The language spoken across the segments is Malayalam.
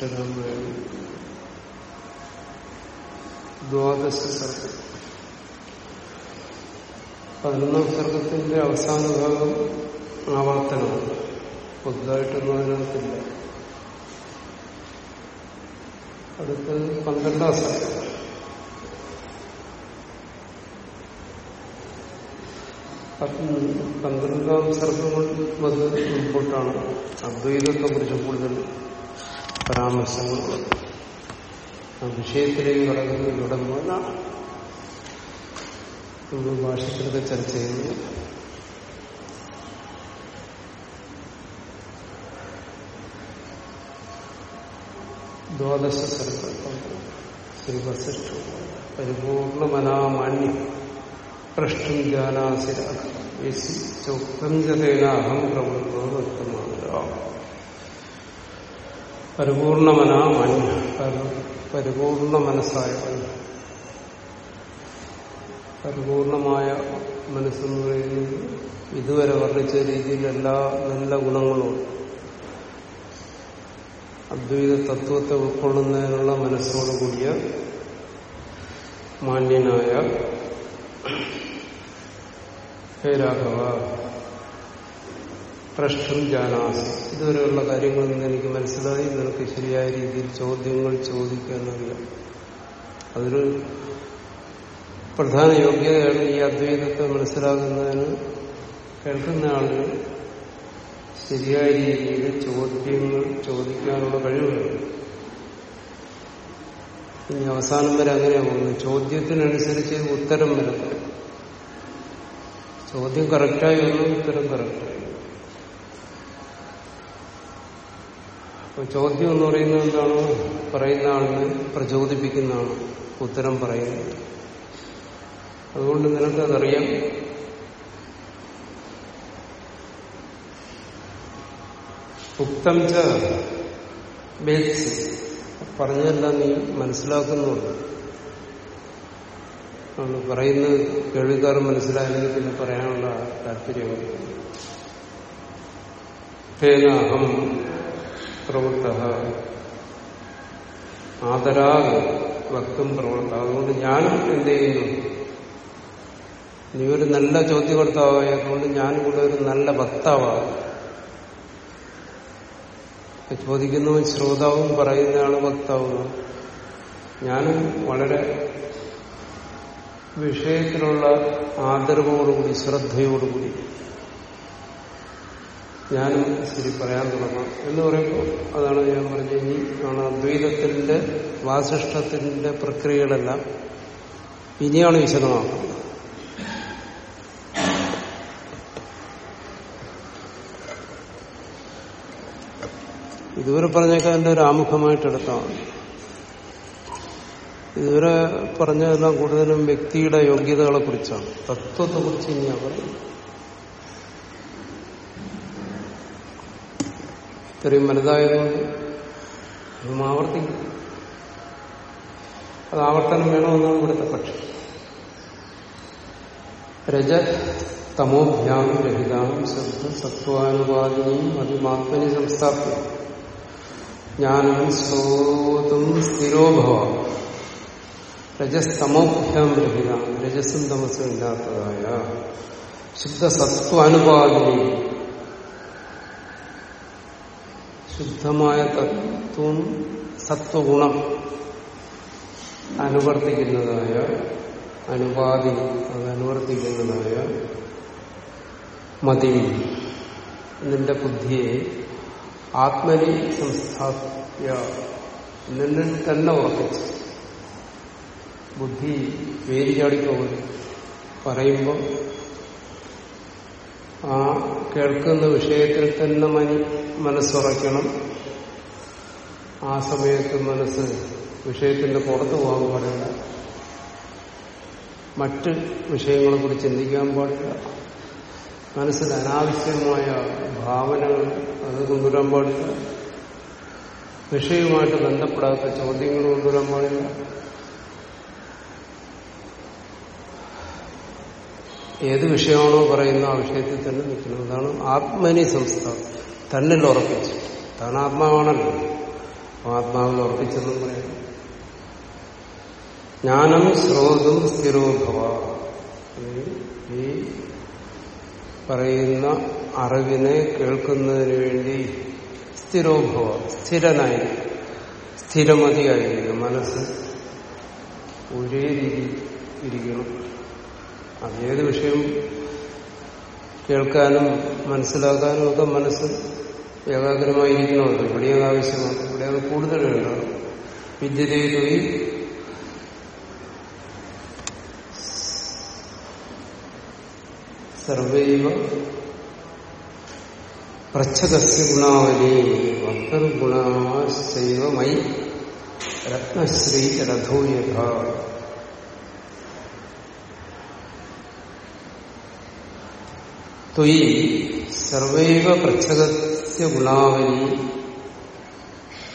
സൃഷ്ടരാമായണം ദ്വാദശ സർഗം. പതിനൊന്നാം സർഗത്തിന്റെ അവസാന ഭാഗം ആവർത്തനമാണ്. പുതുതായിട്ടൊന്നും അതിനകത്തില്ല. അടുത്ത് പന്ത്രണ്ടാം സർഗം. പന്ത്രണ്ടാം സർഗം വന്ന് മുമ്പോട്ടാണ് അദ്വൈതത്തെ കുറിച്ച് കൂടുതൽ പരാമർശങ്ങൾ ആ വിഷയത്തിലേക്ക് കടക്കുന്ന. ഇവിടെ മുതലാണ് നമ്മൾ ഭാഷത്തിലൊക്കെ ചർച്ച ചെയ്യുന്നത് ദ്വാദശ സർഗം ശ്രീ വസിഷ്ഠ പരിപൂർണമനാമാന്യം പ്രഷ്ടും ജാനാസിര ചോക്തം ജതേനാഹം പ്രവൃത്തോ വ്യക്തമാകുക പരിപൂർണമനാ മഞ്ഞ. പരിപൂർണ മനസ്സായ പരിപൂർണമായ മനസ്സെന്ന് പറയുന്നത് ഇതുവരെ വർണിച്ച രീതിയിൽ എല്ലാ നല്ല ഗുണങ്ങളും അദ്വൈത തത്വത്തെ ഉൾക്കൊള്ളുന്നതിനുള്ള മനസ്സോടുകൂടിയ മാന്യനായ ഹേ രാഘവ. പ്രശ്നം ജാനാസി. ഇതുവരെയുള്ള കാര്യങ്ങളിൽ നിന്ന് എനിക്ക് മനസ്സിലായി. നിനക്ക് ശരിയായ രീതിയിൽ ചോദ്യങ്ങൾ ചോദിക്കാനറിയാം അതൊരു പ്രധാന യോഗ്യതയാണ് ഈ അദ്വൈതത്തെ മനസ്സിലാക്കുന്നതിന്. കേൾക്കുന്ന ആളിന് ശരിയായ രീതിയിൽ ചോദ്യങ്ങൾ ചോദിക്കാനുള്ള കഴിവുണ്ട്. ഇനി അവസാനം വരെ അങ്ങനെയാണ് പോകുന്നത്. ചോദ്യത്തിനനുസരിച്ച് ഉത്തരം വരുന്നത് ചോദ്യം കറക്റ്റായി വന്നു ഉത്തരം കറക്റ്റായി അപ്പൊ ചോദ്യം എന്ന് പറയുന്നത് എന്താണ്? പറയുന്ന ആളിനെ പ്രചോദിപ്പിക്കുന്നതാണ് ഉത്തരം പറയുന്നത്. അതുകൊണ്ട് നിനക്കതറിയാം ഉക്തം ച ബേസ് പറഞ്ഞതെല്ലാം നീ മനസ്സിലാക്കുന്നുണ്ട്. പറയുന്നത് കേൾവിക്കാർ മനസ്സിലായെങ്കിൽ പിന്നെ പറയാനുള്ള താല്പര്യം തേനാഹം പ്രവൃത്ത ആദരാഗ് വക്തും പ്രവൃത്ത അതുകൊണ്ട് ഞാനും എന്ത് ചെയ്യുന്നു? നീ ഒരു നല്ല ചോദ്യകർത്താവായതുകൊണ്ട് ഞാനും കൂടെ ഒരു നല്ല വക്താവാകും ചോദിക്കുന്നവൻ ശ്രോതാവും പറയുന്നയാൾ വക്താവും ഞാനും വളരെ വിഷയത്തിലുള്ള ആദരവോടുകൂടി ശ്രദ്ധയോടുകൂടി ഞാനും ശരി പറയാൻ തുടങ്ങാം. എന്ന് പറയുമ്പോൾ അതാണ് ഞാൻ പറഞ്ഞ ഇനി ആണ് അദ്വൈതത്തിന്റെ വാസിഷ്ഠത്തിന്റെ പ്രക്രിയകളെല്ലാം ഇനിയാണ് വിശദമാക്കുന്നത്. ഇതുവരെ പറഞ്ഞേക്കാൾ എന്റെ ഒരു ആമുഖമായിട്ടെടുത്താണ് ഇതുവരെ പറഞ്ഞതെല്ലാം കൂടുതലും വ്യക്തിയുടെ യോഗ്യതകളെ കുറിച്ചാണ്. തത്വത്തെ കുറിച്ച് ഇനിയാണ് പറയുന്നത് ഇത്രയും വലുതായതുകൊണ്ട് അതും ആവർത്തിക്കും അത് ആവർത്തനം വേണമെന്നാണ് ഇവിടുത്തെ പക്ഷം. രജ തമോഭ്യാം രഹിതാം ശബ്ദ സത്വാനുപാതിനിയും അതിമാത്മനി സംസ്ഥാപ്യം ജ്ഞാനം സ്രോതും സ്ഥിരോഭവ. രജസ്തമോഭ്യാം രഹിതാം രജസ്സും തമസ്സും ഇല്ലാത്തതായ ശുദ്ധ സത്വാനുപാതിനി ശുദ്ധമായ തത്വം സത്വഗുണം അനുവർത്തിക്കുന്നതായ അനുപാതി അത് അനുവർത്തിക്കുന്നതായ മതി. നിന്റെ ബുദ്ധിയെ ആത്മനി സംസ്ഥാപ്യ നിന്നിൽ തന്നെ ഉറപ്പിച്ച്. ബുദ്ധി വേരിചാടിപ്പോകും പറയുമ്പോൾ ആ കേൾക്കുന്ന വിഷയത്തിൽ തന്നെ മനി മനസ്സുറയ്ക്കണം. ആ സമയത്ത് മനസ്സ് വിഷയത്തിന്റെ പുറത്ത് പോകാൻ പാടില്ല. മറ്റ് വിഷയങ്ങളെ കുറിച്ച് ചിന്തിക്കാൻ പാടില്ല. മനസ്സിൽ അനാവശ്യമായ ഭാവനകൾ അത് കൊണ്ടുവരാൻ പാടില്ല. വിഷയവുമായിട്ട് ബന്ധപ്പെടാത്ത ചോദ്യങ്ങൾ കൊണ്ടുവരാൻ പാടില്ല. ഏത് വിഷയമാണോ പറയുന്ന ആ വിഷയത്തിൽ തന്നെ നിൽക്കുന്നത്. അതാണ് ആത്മനി സംസ്ഥാനം തന്നിൽ ഉറപ്പിച്ചു. താൻ ആത്മാവാണല്ലോ. ആത്മാവിൽ ഉറപ്പിച്ചെന്നും പറയാം. ജ്ഞാനം സ്രോതും സ്ഥിരോഭവ. ഈ പറയുന്ന അറിവിനെ കേൾക്കുന്നതിന് വേണ്ടി സ്ഥിരോഭവ. സ്ഥിരനായി സ്ഥിരമതിയായിരിക്കും. മനസ്സ് ഒരേ രീതി ഇരിക്കണം. അതേത് വിഷയം കേൾക്കാനും മനസ്സിലാക്കാനും ഒക്കെ മനസ്സ് ഏകാഗ്രമായിരിക്കണമല്ലോ ഇവിടെ അത് ആവശ്യമാണ്. ഇവിടെ അത് വേണ്ട വിദ്യതയിലൂടെ സർവൈവ പ്രച്ഛകസ്യ ഗുണാവലി ഭക്തർഗുണാശൈവ മൈ രത്നശ്രീ രഥോയഥ ത്വയി സർവൈവ പ്രച്ഛകസ്യ ഗുണാവലി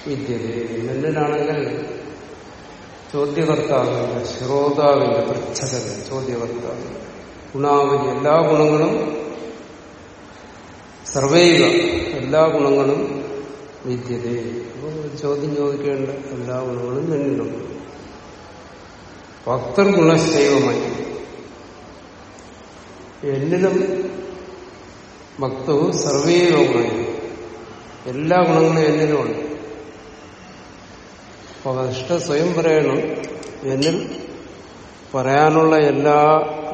വിദ്യത എന്നിലാണെങ്കിൽ ചോദ്യകർത്താവിന്റെ ശ്രോതാവിന്റെ പ്രച്ഛകൻ ചോദ്യകർത്താവിന്റെ ഗുണാവലി എല്ലാ ഗുണങ്ങളും സർവൈവ എല്ലാ ഗുണങ്ങളും വിദ്യത അപ്പോൾ ചോദ്യം ചോദിക്കേണ്ട എല്ലാ ഗുണങ്ങളും നിന്നിലുണ്ട് ഭക്തർ ഗുണശൈവമായി. എന്നിലും ഭക്തവും സർവേ ഗുണങ്ങൾ എല്ലാ ഗുണങ്ങളും എന്നിലുമുണ്ട്. അപ്പൊ ഇഷ്ട സ്വയം പറയണം. എന്നിൽ പറയാനുള്ള എല്ലാ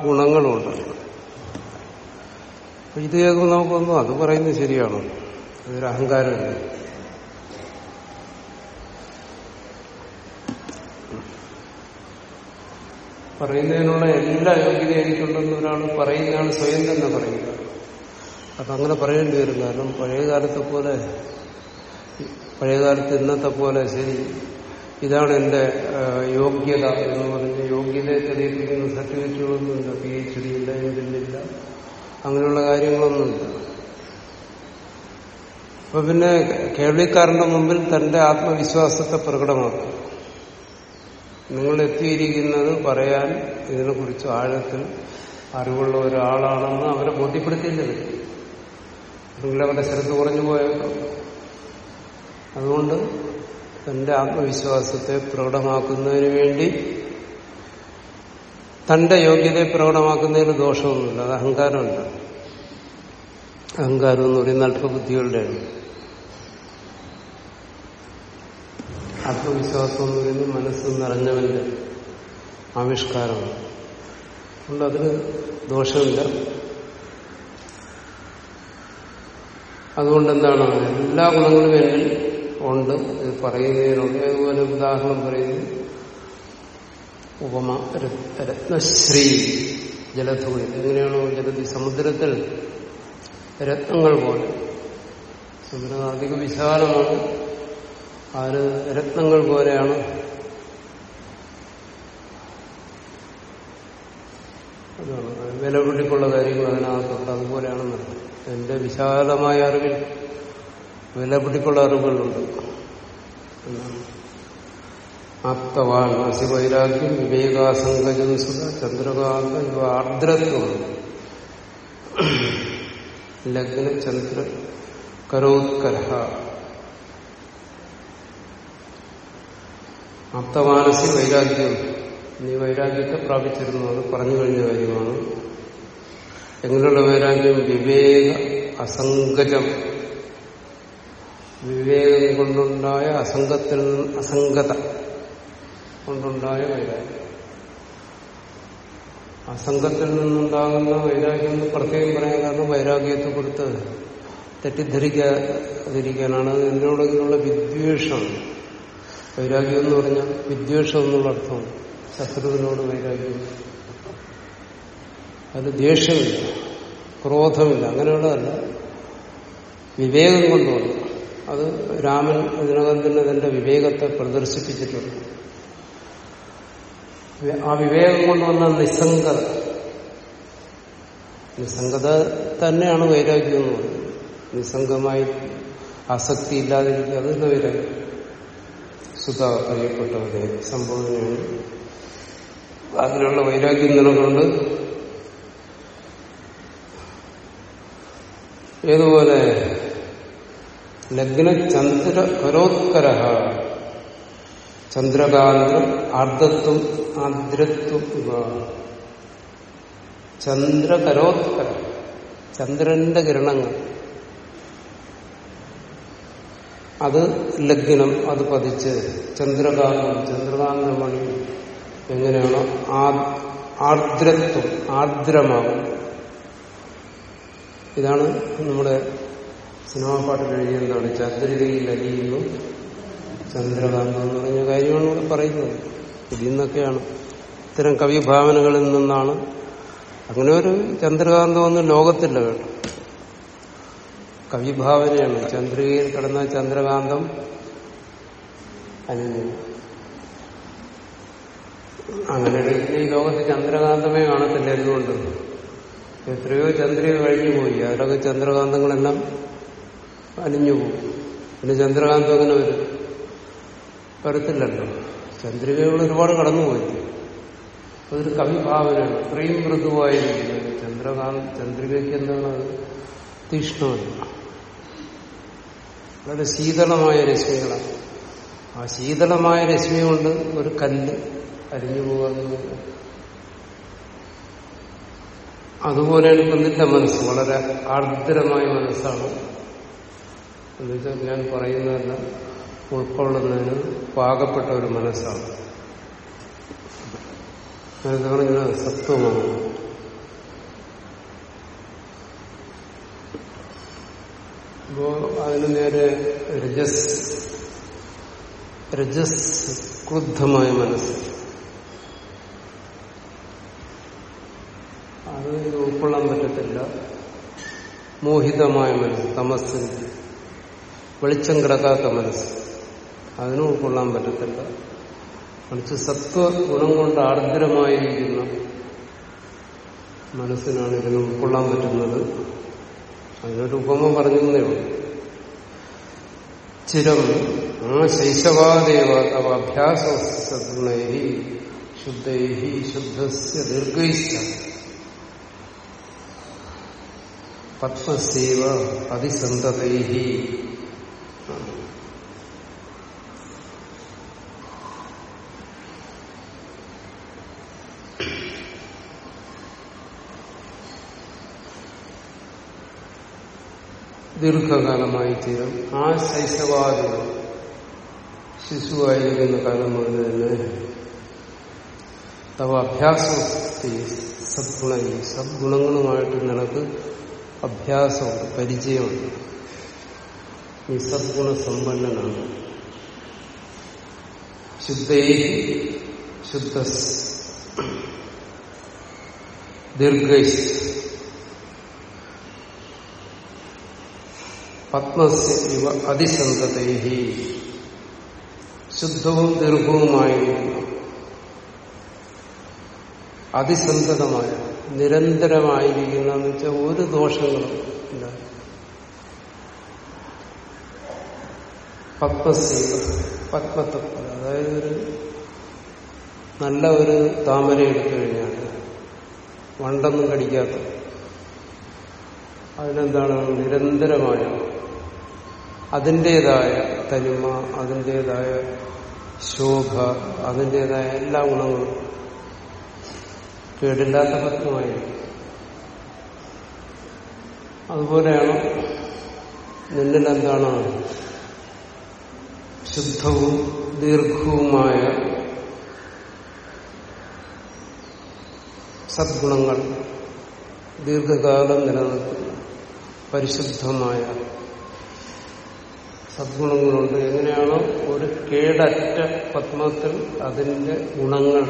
ഗുണങ്ങളും ഉണ്ട്. ഇത് കേൾക്കുമ്പോൾ നമുക്കൊന്നും അത് പറയുന്നത് ശരിയാണോ? അതൊരു അഹങ്കാരമില്ല? പറയുന്നതിനുള്ള എല്ലാ യോഗ്യത എനിക്കുണ്ടെന്ന് ഒരാൾ പറയുന്നയാൾ സ്വയം തന്നെ പറയുക അങ്ങനെ പറയേണ്ടി വരും. കാരണം പഴയ കാലത്തെ പോലെ പഴയ കാലത്ത് ഇന്നത്തെ പോലെ ശരി ഇതാണ് എന്റെ യോഗ്യത എന്ന് പറഞ്ഞ് യോഗ്യതയെ തെളിയിപ്പിക്കുന്ന സർട്ടിഫിക്കറ്റുകളൊന്നുമില്ല പി എച്ച് ഡി ഇല്ല എന്തില്ല അങ്ങനെയുള്ള കാര്യങ്ങളൊന്നുമില്ല. അപ്പൊ പിന്നെ കേൾവിക്കാരന്റെ മുമ്പിൽ തന്റെ ആത്മവിശ്വാസത്തെ പ്രകടമാക്കും. നിങ്ങൾ എത്തിയിരിക്കുന്നത് പറയാൻ ഇതിനെക്കുറിച്ച് ആഴത്തിൽ അറിവുള്ള ഒരാളാണെന്ന് അവരെ ബോധ്യപ്പെടുത്തിയില്ലേ നിങ്ങൾ അവരുടെ ശ്രദ്ധ കുറഞ്ഞു പോയേക്കാം. അതുകൊണ്ട് തന്റെ ആത്മവിശ്വാസത്തെ പ്രകടമാക്കുന്നതിന് വേണ്ടി തന്റെ യോഗ്യതയെ പ്രകടമാക്കുന്നതിന് ദോഷമൊന്നുമില്ല അത് അഹങ്കാരമല്ല. അഹങ്കാരം എന്ന് പറയുന്ന അല്പബുദ്ധികളുടെയാണ് ആത്മവിശ്വാസം എന്ന് പറയുന്നത് മനസ്സ് നിറഞ്ഞവന്റെ ആവിഷ്കാരമാണ്. അതുകൊണ്ട് അതിന് ദോഷമില്ല. അതുകൊണ്ട് എന്താണ് എല്ലാ ഗുണങ്ങളും എന്നിൽ ഉണ്ട്. ഇത് പറയുന്നതിനുണ്ട് അതുപോലെ ഉദാഹരണം പറയുന്നു. ഉപമ രത്നശ്രീ ജലധൂളി. എങ്ങനെയാണോ ജലധി സമുദ്രത്തിൽ രത്നങ്ങൾ പോലെ. സമുദ്രം അധികം വിശാലമാണ്. അത് രത്നങ്ങൾ പോലെയാണ്. വിലപിടിപ്പുള്ള കാര്യങ്ങൾ അതിനകത്തുണ്ട് അതുപോലെയാണെന്ന്. എന്റെ വിശാലമായ അറിവിൽ വിലപിടിപ്പുള്ള അറിവുകളുണ്ട്. എന്നാണ് ആപ്തവാൻ അസി വൈരാഗ്യം വിവേകാസംഗജം സുഖ ചന്ദ്രകാന്ത ഇവ ആർദ്രത്വം ലഗ്ന ചന്ദ്ര കരോത്കരഹ ആപ്തമാനസി വൈരാഗ്യം നീ വൈരാഗ്യത്തെ പ്രാപിച്ചിരുന്നു അത് പറഞ്ഞു കഴിഞ്ഞ കാര്യമാണ്. എങ്ങനെയുള്ള വൈരാഗ്യം വിവേക അസംഗജം. വിവേകം കൊണ്ടുണ്ടായ അസംഗത്തിൽ അസംഗത കൊണ്ടുണ്ടായ വൈരാഗ്യം. അസംഗത്തിൽ നിന്നുണ്ടാകുന്ന വൈരാഗ്യം എന്ന് പ്രത്യേകം പറയാൻ കാരണം വൈരാഗ്യത്തെ കുറിച്ച് തെറ്റിദ്ധരിക്കാതിരിക്കാനാണ്. എന്നോടെങ്കിലുള്ള വിദ്വേഷം. വൈരാഗ്യം എന്ന് പറഞ്ഞാൽ വിദ്വേഷം എന്നുള്ള അർത്ഥം. ശത്രുവിനോട് വൈരാഗ്യം. അത് ദേഷ്യമില്ല ക്രോധമില്ല അങ്ങനെയുള്ളതല്ല. വിവേകം കൊണ്ടുവന്നു അത് രാമൻ ഇതിനകം തന്നെ തന്റെ വിവേകത്തെ പ്രദർശിപ്പിച്ചിട്ടുണ്ട്. ആ വിവേകം കൊണ്ടുവന്ന നിസ്സംഗത. നിസ്സംഗത തന്നെയാണ് വൈരാഗ്യം എന്ന് പറയുന്നത്. നിസ്സംഗമായി ആസക്തി ഇല്ലാതിരിക്കുക അത് തന്നെ വൈരാഗ്യം? സുധ പ്രിയപ്പെട്ടവരെ സംബോധനയാണ് അതിനുള്ള വൈരാഗ്യം നിലകൊണ്ട് ഏതുപോലെ? ലഗ്ന ചന്ദ്ര കരോത്കര ചന്ദ്രകാന്തം ആർദ്രത്വം ആർദ്രത്വം ചന്ദ്രകരോത്കര ചന്ദ്രന്റെ കിരണങ്ങൾ. അത് ലഗ്നം അത് പതിച്ച് ചന്ദ്രകാന്തം ചന്ദ്രകാന്തമണി എങ്ങനെയാണോ? ആർദ്രത്വം ആർദ്രമാകും. ഇതാണ് നമ്മുടെ സിനിമാ പാട്ടിൽ എഴുതിയെന്താണ് ചന്ദ്രികയിൽ അലിയുന്നു ചന്ദ്രകാന്തം എന്ന് പറഞ്ഞ കാര്യമാണ് ഇവിടെ പറയുന്നത്. ഇതിൽ നിന്നൊക്കെയാണ് ഇത്തരം കവിഭാവനകളിൽ നിന്നാണ് അങ്ങനെ ഒരു ചന്ദ്രകാന്തം ഒന്നും ലോകത്തില്ല കേട്ടോ. കവിഭാവനയാണ്. ചന്ദ്രികയിൽ കിടന്ന ചന്ദ്രകാന്തം അലിഞ്ഞു അങ്ങനെ ഈ ലോകത്ത് ചന്ദ്രകാന്തമേ കാണത്തില്ല എന്തുകൊണ്ട്. എത്രയോ ചന്ദ്രിക കഴിഞ്ഞു പോയി. അവരൊക്കെ ചന്ദ്രകാന്തങ്ങളെല്ലാം അലിഞ്ഞു പോകും. പിന്നെ ചന്ദ്രകാന്തം അങ്ങനെ വരും. വരത്തില്ലല്ലോ. ചന്ദ്രികകൾ ഒരുപാട് കടന്നുപോയി. അതൊരു കവിഭാവനയാണ്. അത്രയും മൃദുവായിരിക്കുന്നത് ചന്ദ്രകാന്ത ചന്ദ്രികയ്ക്ക് എന്താണ് തീഷ്ണമല്ല. വളരെ ശീതളമായ രശ്മികളാണ്. ആ ശീതളമായ രശ്മി കൊണ്ട് ഒരു കല്ല് അരിഞ്ഞു പോകാന്ന് അതുപോലെയാണ് ഇപ്പം നിന്റെ മനസ്സ്. വളരെ ആർദ്രമായ മനസ്സാണ്. എന്നുവെച്ചാൽ ഞാൻ പറയുന്നതെല്ലാം ഉൾക്കൊള്ളുന്നതിന് പാകപ്പെട്ട ഒരു മനസ്സാണ്. മനസ്സാണ് ഇങ്ങനെ സത്വമാണ്. അപ്പോ അതിന് നേരെ രജസ് രജസ് ക്രുദ്ധമായ മനസ്സ്. അത് ഉൾക്കൊള്ളാൻ പറ്റത്തില്ല. മോഹിതമായ മനസ്സ് തമസ്സിന് വെളിച്ചം കിടക്കാത്ത മനസ്സ്. അതിനും ഉൾക്കൊള്ളാൻ പറ്റത്തില്ല. മറിച്ച് സത്വ ഗുണം കൊണ്ട് ആർദ്രമായിരിക്കുന്ന മനസ്സിനാണ് ഇതിന് ഉൾക്കൊള്ളാൻ പറ്റുന്നത്. അതിനൊരു ഉപമ പറഞ്ഞേ ഉള്ളൂ. ചിരം ആ ശൈശവാദേവ അഭ്യാസ ശുദ്ധൈ ശുദ്ധസ്യ ദീർഘൈശ്ച. പത്മസേവ അതിസന്തതൈ ദീർഘകാലമായി തീരും ആ ശൈശവാദി ശിശുവായിരിക്കുന്ന കാലം മുതൽ തന്നെ തവ അഭ്യാസത്തെ സദ്ഗുണ സദ്ഗുണങ്ങളുമായിട്ട് നിനക്ക് അഭ്യാസമുണ്ട് പരിചയമുണ്ട് നീ സദ്ഗുണ സമ്പന്നനാണ് ശുദ്ധൈ ശുദ്ധ ദീർഘൈസ് പത്മസ്യ ഇവ അതിസന്തതൈ ശുദ്ധവും ദീർഘവുമായിരിക്കുന്നു അതിസന്തതമായ നിരന്തരമായിരിക്കുന്ന വെച്ചാൽ ഒരു ദോഷങ്ങളും ഇല്ല. പത്മസീവ പത്മത്വം. അതായത് ഒരു നല്ല ഒരു താമര എടുത്തു കഴിഞ്ഞാൽ വണ്ടൊന്നും കടിക്കാത്ത അതിനെന്താണ് നിരന്തരമായ അതിന്റെതായ തനിമ അതിന്റെതായ ശോഭ അതിന്റെതായ എല്ലാ ഗുണങ്ങളും കേടില്ലാത്ത പത്മമായി അതുപോലെയാണ് നിന്നിൽ എന്താണ് ശുദ്ധവും ദീർഘവുമായ സദ്ഗുണങ്ങൾ ദീർഘകാലം നിലനിൽക്കുന്ന. പരിശുദ്ധമായ സദ്ഗുണങ്ങളുണ്ട്. എങ്ങനെയാണോ ഒരു കേടറ്റ പത്മത്തിൽ അതിന്റെ ഗുണങ്ങൾ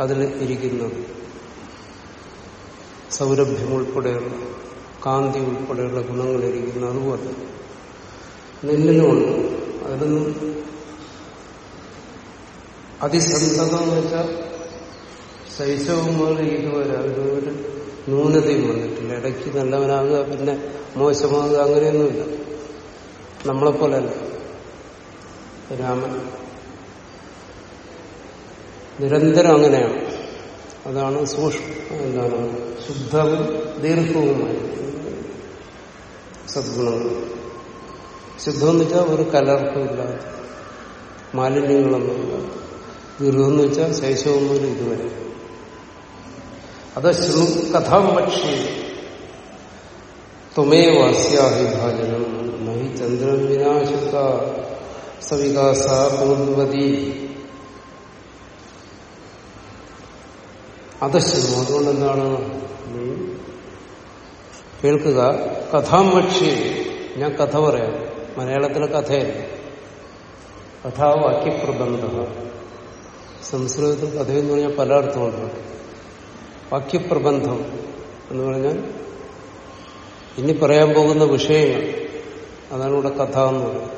അതിൽ ഇരിക്കുന്നത്. സൗരഭ്യം ഉൾപ്പെടെയുള്ള കാന്തി ഉൾപ്പെടെയുള്ള ഗുണങ്ങളിരിക്കുന്ന അതുപോലെ. നെല്ലിനുമുണ്ട് അതിലൊന്നും അതിസന്ധത എന്ന് വെച്ചാൽ ശൈശവം മുതൽ ഇതുവരെ അതിലൊരു ന്യൂനതയും വന്നിട്ടില്ല. ഇടയ്ക്ക് നല്ലവനാകുക പിന്നെ മോശമാകുക അങ്ങനെയൊന്നുമില്ല. നമ്മളെപ്പോലെയല്ല രാമൻ. നിരന്തരം അങ്ങനെയാണ്. അതാണ് സൂക്ഷ്മ എന്താണ് ശുദ്ധവും ദീർഘവുമായി സദ്ഗുണങ്ങൾ ശുദ്ധം എന്ന് വെച്ചാൽ ഒരു കലർപ്പമില്ല മാലിന്യങ്ങളൊന്നുമില്ല. ദീർഘം എന്ന് വെച്ചാൽ ശൈശവം മുതൽ ഇതുവരെ. അത് ശൃണു കഥാം പക്ഷേ ത്വമേവ അസ്യാഭിഭാജനം. നഹി ചന്ദ്രൻ വിനാശുദ്ധ സവികാസ പൂർവതി അതശ്രമം അതുകൊണ്ട് എന്താണ് നീ കേൾക്കുക. കഥാം പക്ഷേ ഞാൻ കഥ പറയാം. മലയാളത്തിലെ കഥയല്ല കഥാവാക്യപ്രബന്ധ. സംസ്കൃതത്തിൽ കഥയെന്ന് പറഞ്ഞാൽ പല അർത്ഥമുണ്ട് വാക്യപ്രബന്ധം എന്ന് പറഞ്ഞാൽ ഇനി പറയാൻ പോകുന്ന വിഷയങ്ങൾ. അതാണ് ഇവിടെ കഥ എന്ന് പറയുന്നത്.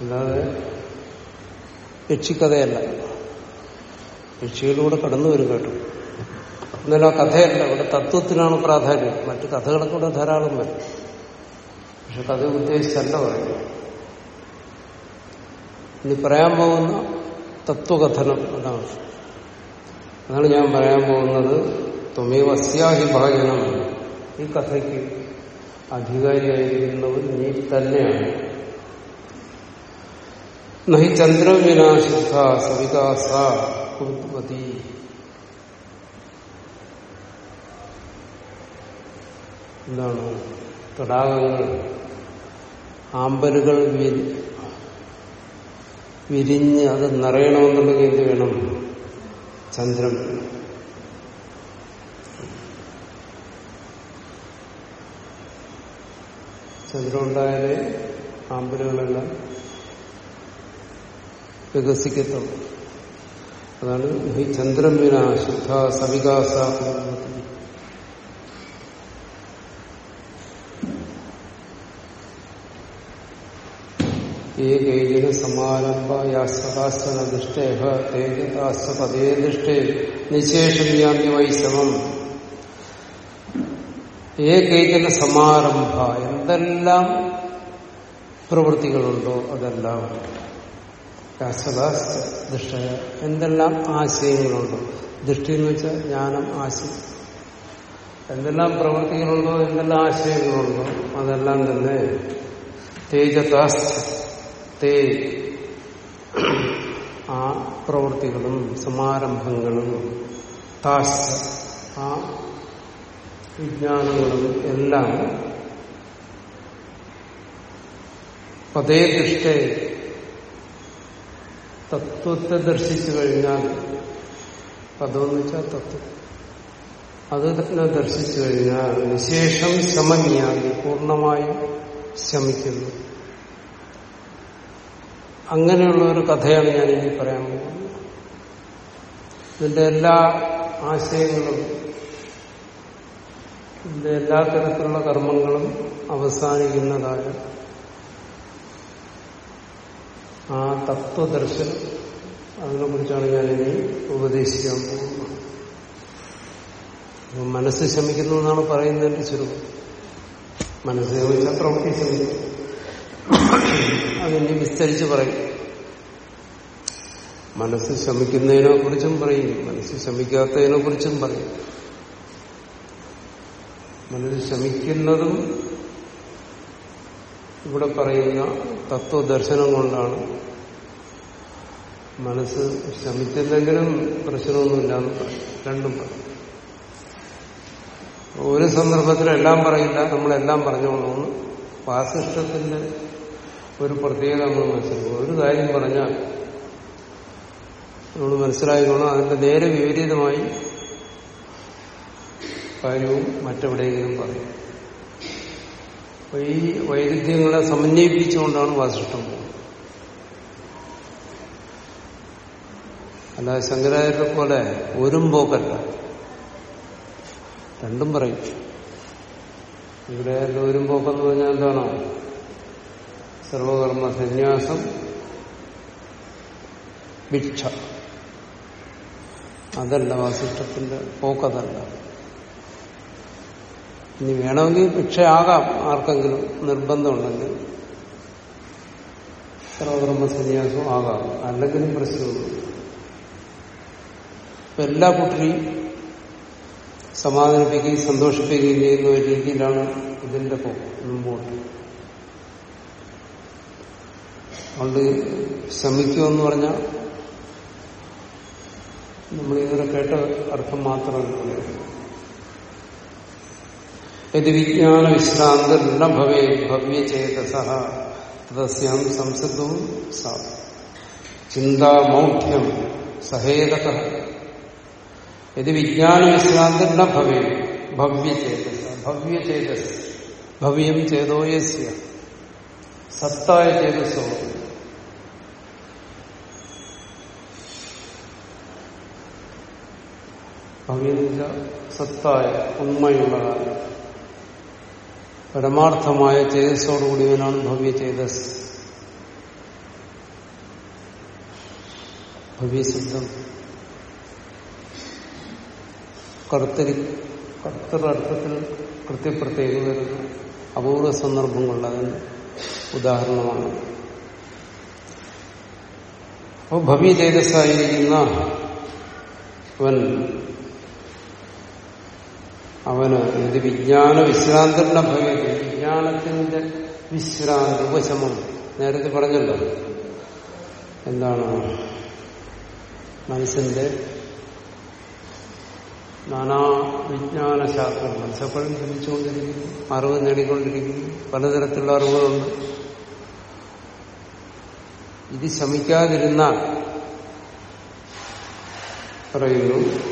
അല്ലാതെ യക്ഷിക്കഥയല്ല യക്ഷികളിലൂടെ കടന്നു വരും കേട്ടു. എന്നാലും ആ കഥയല്ല. ഇവിടെ തത്വത്തിനാണ് പ്രാധാന്യം. മറ്റു കഥകളൊക്കെ ഇവിടെ ധാരാളം വരും. പക്ഷെ കഥ ഉദ്ദേശിച്ചല്ല പറയുന്നത്. ഇനി പറയാൻ പോകുന്ന തത്വകഥനം അതാണ് അതാണ് ഞാൻ പറയാൻ പോകുന്നത്. ത്വമേവ അസ്യാഹി ഭാജനം ഈ കഥയ്ക്ക് അധികാരിയായിരിക്കുന്നവൻ നീ തന്നെയാണ്. നഹി ചന്ദ്രവിനാശുദ്ധ സവികാസ കുറുമതി എന്താണ്? തടാകങ്ങൾ ആമ്പലുകൾ വിരി വിരിഞ്ഞ് അത് നിറയണമെന്നുണ്ടെങ്കിൽ എന്ത് വേണം? ചന്ദ്രൻ. ഉണ്ടായാലേ ആമ്പലുകളെല്ലാം വികസിക്കത്തുള്ളൂ. അതാണ് ഈ ചന്ദ്രൻ വിന ശുദ്ധ സവികാസ ഏകൈന സമാരംഭ യാസ്വദാസ്വന ദൃഷ്ടേഹ തേജതാസ്വ പദേ ദൃഷ്ടേ നിശേഷമ്യാന്യവൈശമം ഏകൈകന സമാരംഭ എന്തെല്ലാം പ്രവൃത്തികളുണ്ടോ അതെല്ലാം രാസദാസ്ത ദൃഷ്ടയ. എന്തെല്ലാം ആശയങ്ങളുണ്ടോ? ദൃഷ്ടി എന്ന് വെച്ചാൽ ജ്ഞാനം ആശയം. എന്തെല്ലാം പ്രവൃത്തികളുണ്ടോ എന്തെല്ലാം ആശയങ്ങളുണ്ടോ? അതെല്ലാം തന്നെ തേജതാസ്ഥ തേ ആ പ്രവൃത്തികളും സമാരംഭങ്ങളും താസ് ആ വിജ്ഞാനങ്ങളും എല്ലാം പതേ ദൃഷ്ട തത്വത്തെ ദർശിച്ചു കഴിഞ്ഞാൽ പദമെന്ന് വെച്ചാൽ തത്വം. അത് തന്നെ ദർശിച്ചു കഴിഞ്ഞാൽ വിശേഷം ശമനിയാകി പൂർണമായും ശമിക്കുന്നു. അങ്ങനെയുള്ള ഒരു കഥയാണ് ഞാൻ ഇനി പറയാൻ പോകുന്നത്. ഇതിന്റെ എല്ലാ ആശയങ്ങളും ഇതിന്റെ എല്ലാ തരത്തിലുള്ള കർമ്മങ്ങളും അവസാനിക്കുന്നതായ ആ തത്വദർശനം അതിനെക്കുറിച്ചാണ് ഞാനിനി ഉപദേശിക്കാൻ പോകുന്നത്. മനസ്സ് ശമിക്കുന്നു എന്നാണ് പറയുന്നതിന്റെ ചുരുക്കം. മനസ്സ് പ്രവൃത്തി ശമിക്കും. അതിനെ വിസ്തരിച്ച് പറയും. മനസ്സ് ശമിക്കുന്നതിനെ കുറിച്ചും പറയും മനസ്സ് ശമിക്കാത്തതിനെ കുറിച്ചും പറയും. മനസ്സ് ശമിക്കുന്നതും ഇവിടെ പറയുന്ന തത്വദർശനം കൊണ്ടാണ് മനസ്സ് ശമിച്ചില്ലെങ്കിലും പ്രശ്നമൊന്നുമില്ല എന്ന് പറയും. രണ്ടും പറയും. ഒരു സന്ദർഭത്തിലെല്ലാം പറയില്ല നമ്മളെല്ലാം പറഞ്ഞോളൂ വാസിഷ്ടത്തിന്റെ ഒരു പ്രത്യേകത നമ്മൾ മനസ്സിലാക്കും. ഒരു കാര്യം പറഞ്ഞാൽ നമ്മൾ മനസ്സിലായിക്കോണം അതിന്റെ നേരെ വിപരീതമായി കാര്യവും മറ്റെവിടെയെങ്കിലും പറയും. ഈ വൈരുദ്ധ്യങ്ങളെ സമന്വയിപ്പിച്ചുകൊണ്ടാണ് വാസിഷ്ടം അല്ലാതെ ശങ്കരാചാര്യ പോലെ ഒരു പോക്കല്ല. രണ്ടും പറയും. ഇവിടെ ഒരു പോക്കെന്ന് പറഞ്ഞാൽ എന്താണോ? സർവകർമ്മ സന്യാസം ഭിക്ഷ. അതല്ല വാസിഷ്ടത്തിന്റെ പോക്കതല്ല. ഇനി വേണമെങ്കിൽ ഭിക്ഷയാകാം ആർക്കെങ്കിലും നിർബന്ധമുണ്ടെങ്കിൽ. സർവകർമ്മ സന്യാസം ആകാം അല്ലെങ്കിലും പ്രശ്നമൊന്നും ഇപ്പൊ എല്ലാ കുട്ടിയും സമാധാനിപ്പിക്കുകയും സന്തോഷിപ്പിക്കുകയും ചെയ്യുന്ന ഒരു രീതിയിലാണ് ഇതിന്റെ മുമ്പോട്ട്. അതുകൊണ്ട് ശ്രമിക്കുമെന്ന് പറഞ്ഞാൽ നമ്മൾ ഇതുവരെ കേട്ട അർത്ഥം മാത്രമല്ല യതി വിജ്ഞാന വിശ്രാന്ത ഭവേ ഭവ്യചേതസ തസ്യാം സംസിദ്ധവും സാ ചിന്താമൗഢ്യം സഹേതക യതി വിജ്ഞാന വിശ്രാന്ത ഭവേ ഭവ്യചേതസ ഭവ്യചേതസ ഭവ്യം ചേതോയസ്യ സത്തായ ചേതസ്സോ ഭവ്യ സത്തായ ഉണ്മയുള്ളതായ പരമാർത്ഥമായ ചേതസ്സോടുകൂടിയവനാണ് ഭവ്യ ചേതസ് ഭവ്യശബ്ദം കർത്തരി കർത്തരർത്ഥത്തിൽ കൃത്യപ്രത്യേകത വരുന്ന അപൂർവ സന്ദർഭങ്ങളിൽ അതിന് ഉദാഹരണമാണ്. അപ്പോൾ ഭവ്യ ചേതസ്സായിരിക്കുന്ന അവൻ അവന് ഇത് വിജ്ഞാന വിശ്രാന്തിന്റെ ഭവ്യത വിജ്ഞാനത്തിന്റെ വിശ്രാന്തി ഉപശമം നേരത്തെ പറഞ്ഞല്ലോ. എന്താണ്? മനസ്സിന്റെ നാനാ വിജ്ഞാന ശാസ്ത്രം മനസ്സെപ്പോഴും ചിന്തിച്ചുകൊണ്ടിരിക്കുന്നു അറിവ് നേടിക്കൊണ്ടിരിക്കുന്നു. പലതരത്തിലുള്ള അറിവുകളുണ്ട്. ഇത് ശമിക്കാതിരുന്നാൽ പറയുന്നു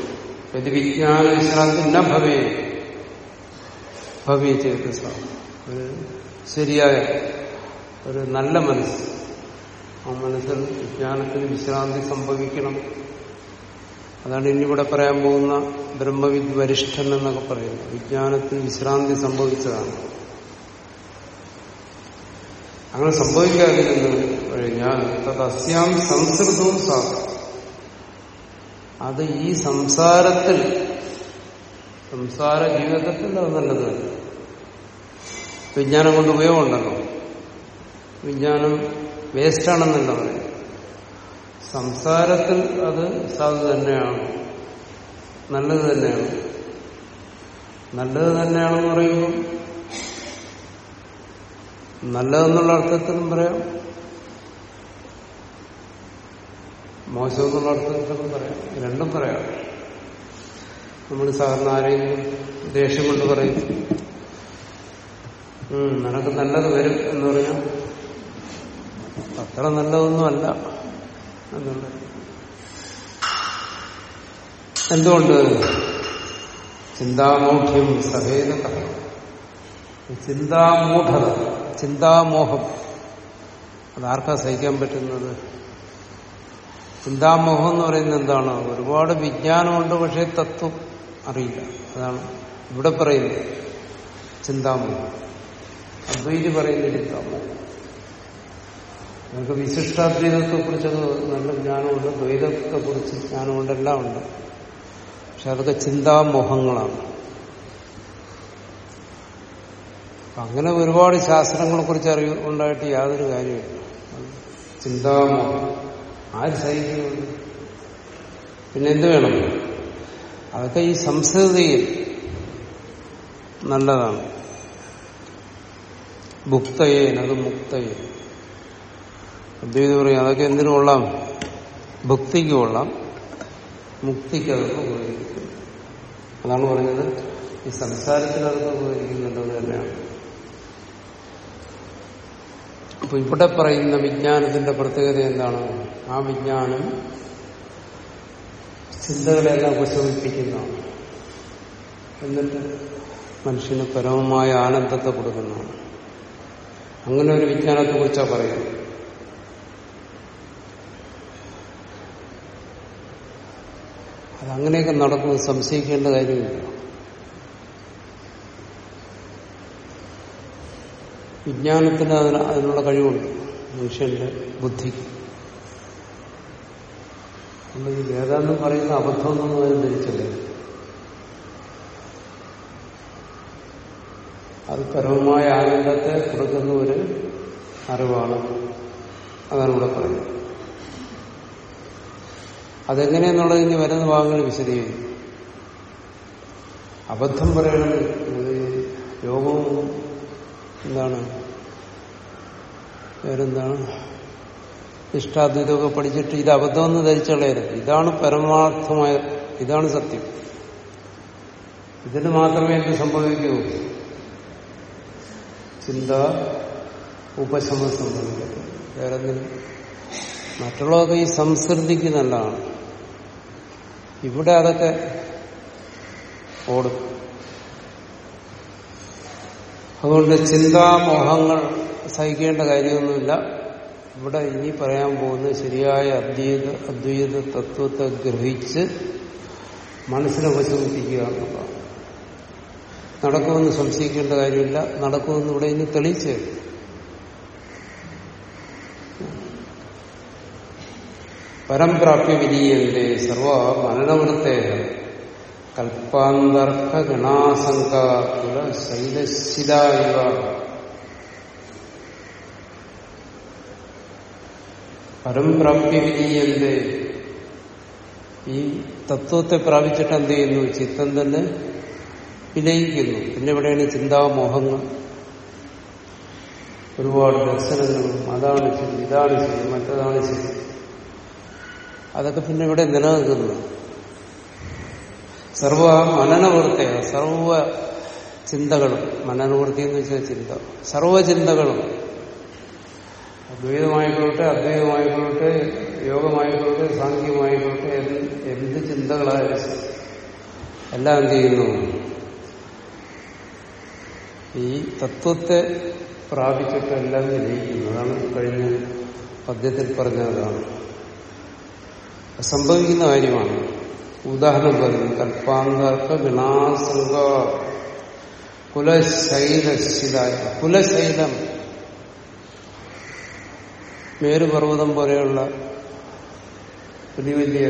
വിജ്ഞാന വിശ്രാന്തി ന ഭവേ ഭവേ ചേതസ ഒരു ശരിയായ ഒരു നല്ല മനസ്സ് ആ മനസ്സിൽ വിജ്ഞാനത്തിന് വിശ്രാന്തി സംഭവിക്കണം. അതാണ് ഇനിയിവിടെ പറയാൻ പോകുന്ന ബ്രഹ്മവിദ് വരിഷ്ഠൻ എന്നൊക്കെ പറയുന്നത്. വിജ്ഞാനത്തിന് വിശ്രാന്തി സംഭവിച്ചതാണ്. അങ്ങനെ സംഭവിക്കാതിരുന്നു കഴിഞ്ഞാൽ തസ്യാം സംസ്കൃതവും സാധനം അത് ഈ സംസാരത്തിൽ സംസാര ജീവിതത്തിൽ അത് നല്ലത്. വിജ്ഞാനം കൊണ്ട് ഉപയോഗമുണ്ടല്ലോ. വിജ്ഞാനം വേസ്റ്റാണെന്നല്ല പറയും സംസാരത്തിൽ അത് സാധു തന്നെയാണ്. നല്ലത് തന്നെയാണ്. നല്ലത് തന്നെയാണെന്ന് പറയുമ്പോൾ നല്ലതെന്നുള്ള അർത്ഥത്തിലും പറയാം. മോശം എന്നുള്ള അർത്ഥത്തിലും പറയാം? രണ്ടും പറയാം. നമ്മൾ സാധാരണ ആരെങ്കിലും ദേഷ്യം കൊണ്ട് പറയും. നിനക്ക് നല്ലത് വരും എന്ന് പറഞ്ഞാൽ അത്ര നല്ലതൊന്നും അല്ല എന്നുള്ളത് എന്തുകൊണ്ട്? ചിന്താമൂഢ്യം സഹേതത ചിന്താമൂഢത ചിന്താമോഹം. അതാർക്കാ സഹിക്കാൻ പറ്റുന്നത്? ചിന്താമോഹം എന്ന് പറയുന്നത് എന്താണ്? ഒരുപാട് വിജ്ഞാനമുണ്ട് പക്ഷേ തത്വം അറിയില്ല. അതാണ് ഇവിടെ പറയുന്നത്. ചിന്താമോഹം. അദ്വൈതി പറയുന്ന ചിന്താമോഹം. നമുക്ക് വിശിഷ്ടാദ്വൈതത്തെ കുറിച്ചൊക്കെ നല്ല ജ്ഞാനമുണ്ട് ദ്വൈതത്തെ കുറിച്ച് ജ്ഞാനമുണ്ട് എല്ലാം ഉണ്ട് പക്ഷെ അതൊക്കെ ചിന്താമോഹങ്ങളാണ്. അങ്ങനെ ഒരുപാട് ശാസ്ത്രങ്ങളെ കുറിച്ച് അറിവ് ഉണ്ടായിട്ട് യാതൊരു കാര്യമില്ല ചിന്താമോഹം. ആര് സഹിക്കുന്നു പിന്നെ എന്ത് വേണം? അതൊക്കെ ഈ സംസ്കൃതിയിൽ നല്ലതാണ്. ഭുക്തയേന അത് മുക്തയെ അദ്വൈതം പറയും അതൊക്കെ എന്തിനു കൊള്ളാം? ഭക്തിക്ക് കൊള്ളാം. മുക്തിക്ക് അതൊക്കെ ഉപകരിക്കും അതാണ് പറഞ്ഞത് ഈ സംസാരത്തിൽ അതൊക്കെ ഉപകരിക്കുന്നുണ്ടെന്ന് തന്നെയാണ്. അപ്പൊ ഇവിടെ പറയുന്ന വിജ്ഞാനത്തിന്റെ പ്രത്യേകത എന്താണ്? ആ വിജ്ഞാനം ചിന്തകളെല്ലാം ഉപശമിപ്പിക്കുന്നതാണ് എന്നിട്ട് മനുഷ്യന് പരമമായ ആനന്ദത്തെ കൊടുക്കുന്നതാണ് അങ്ങനെ ഒരു വിജ്ഞാനത്തെ കുറിച്ചാണ് പറയുന്നത് അതങ്ങനെയൊക്കെ നടക്കുന്നത് സംശയിക്കേണ്ട കാര്യമില്ല. വിജ്ഞാനത്തിന് അതിന് അതിനുള്ള കഴിവുണ്ട്. മനുഷ്യന്റെ നമ്മൾ ഈ വേദാന്തം പറയുന്ന അബദ്ധമൊന്നും അതിന് ധരിച്ചല്ലേ. അത് പരമമായ ആനന്ദത്തെ കൊടുക്കുന്ന ഒരു അറിവാണ് അതാണ് ഇവിടെ പറയുന്നത്. അതെങ്ങനെയെന്നുള്ളത് ഇനി വരുന്ന ഭാഗങ്ങൾ വിശദീകരിക്കും. അബദ്ധം പറയണത് യോഗവും എന്താണ്? വേറെന്താണ് ഇഷ്ടാദ്വൈതമൊക്കെ പഠിച്ചിട്ട് ഇത് അബദ്ധമെന്ന് ധരിച്ചുള്ളരുത് ഇതാണ് പരമാർത്ഥമായ ഇതാണ് സത്യം. ഇതിന് മാത്രമേ എന്ത് സംഭവിക്കൂ? ചിന്ത ഉപശമം സംഭവിക്കട്ടെ വേറെ മറ്റുള്ളതൊക്കെ ഈ സംസ്കൃതിക്ക് നല്ലതാണ്. ഇവിടെ അതൊക്കെ ഓടും. അതുകൊണ്ട് ചിന്താമോഹങ്ങൾ സഹിക്കേണ്ട കാര്യമൊന്നുമില്ല. ഇവിടെ ഇനി പറയാൻ പോകുന്ന ശരിയായ അദ്വൈത അദ്വൈത തത്വത്തെ ഗ്രഹിച്ച് മനസ്സിനെ വശമിപ്പിക്കുക എന്നുള്ളതാണ്. നടക്കുമെന്ന് സംശയിക്കേണ്ട കാര്യമില്ല. നടക്കുമെന്ന് ഇവിടെ ഇനി തെളിയിച്ചേ. പരംപ്രാപ്യ വിനീയന്റെ സർവ മനനവൃത്തെ കൽപ്പാന്തർക്ക ഗണാസംഖാകുല ശൈലശില ഇവ വിധീയന്റെ ഈ തത്വത്തെ പ്രാപിച്ചിട്ട് എന്ത് ചെയ്യുന്നു? ചിത്തം തന്നെ വിലയിക്കുന്നു പിന്നെ ഇവിടെയാണ് ചിന്താമോഹങ്ങൾ? ഒരുപാട് ദർശനങ്ങളും അതാണ് ശരി ഇതാണ് ശരി മറ്റതാണ് ശരി. അതൊക്കെ പിന്നെ ഇവിടെ നിലനിൽക്കുന്നു. സർവ മനനവൃത്തിയ സർവ ചിന്തകളും മനനവൃത്തി എന്ന് വെച്ചാൽ ചിന്ത സർവചിന്തകളും അദ്വൈതമായിക്കോട്ടെ അദ്വൈതമായിക്കോട്ടെ യോഗമായിക്കോട്ടെ സാങ്കേതികമായിക്കോട്ടെ എന്ത് ചിന്തകളായാലും എല്ലാം എന്ത് ചെയ്യുന്നു? ഈ തത്വത്തെ പ്രാപിച്ചിട്ടെല്ലാം വിജയിക്കുന്നു അതാണ് കഴിഞ്ഞ പദ്യത്തിൽ പറഞ്ഞതാണ്. സംഭവിക്കുന്ന കാര്യമാണ്. ഉദാഹരണം പറയുന്നു കൽപ്പാന്തർക്ക ഗണാസംഗ കുലശൈലശിലായ കുലശൈലം. മേരുപർവതം പോലെയുള്ള വലിയ വലിയ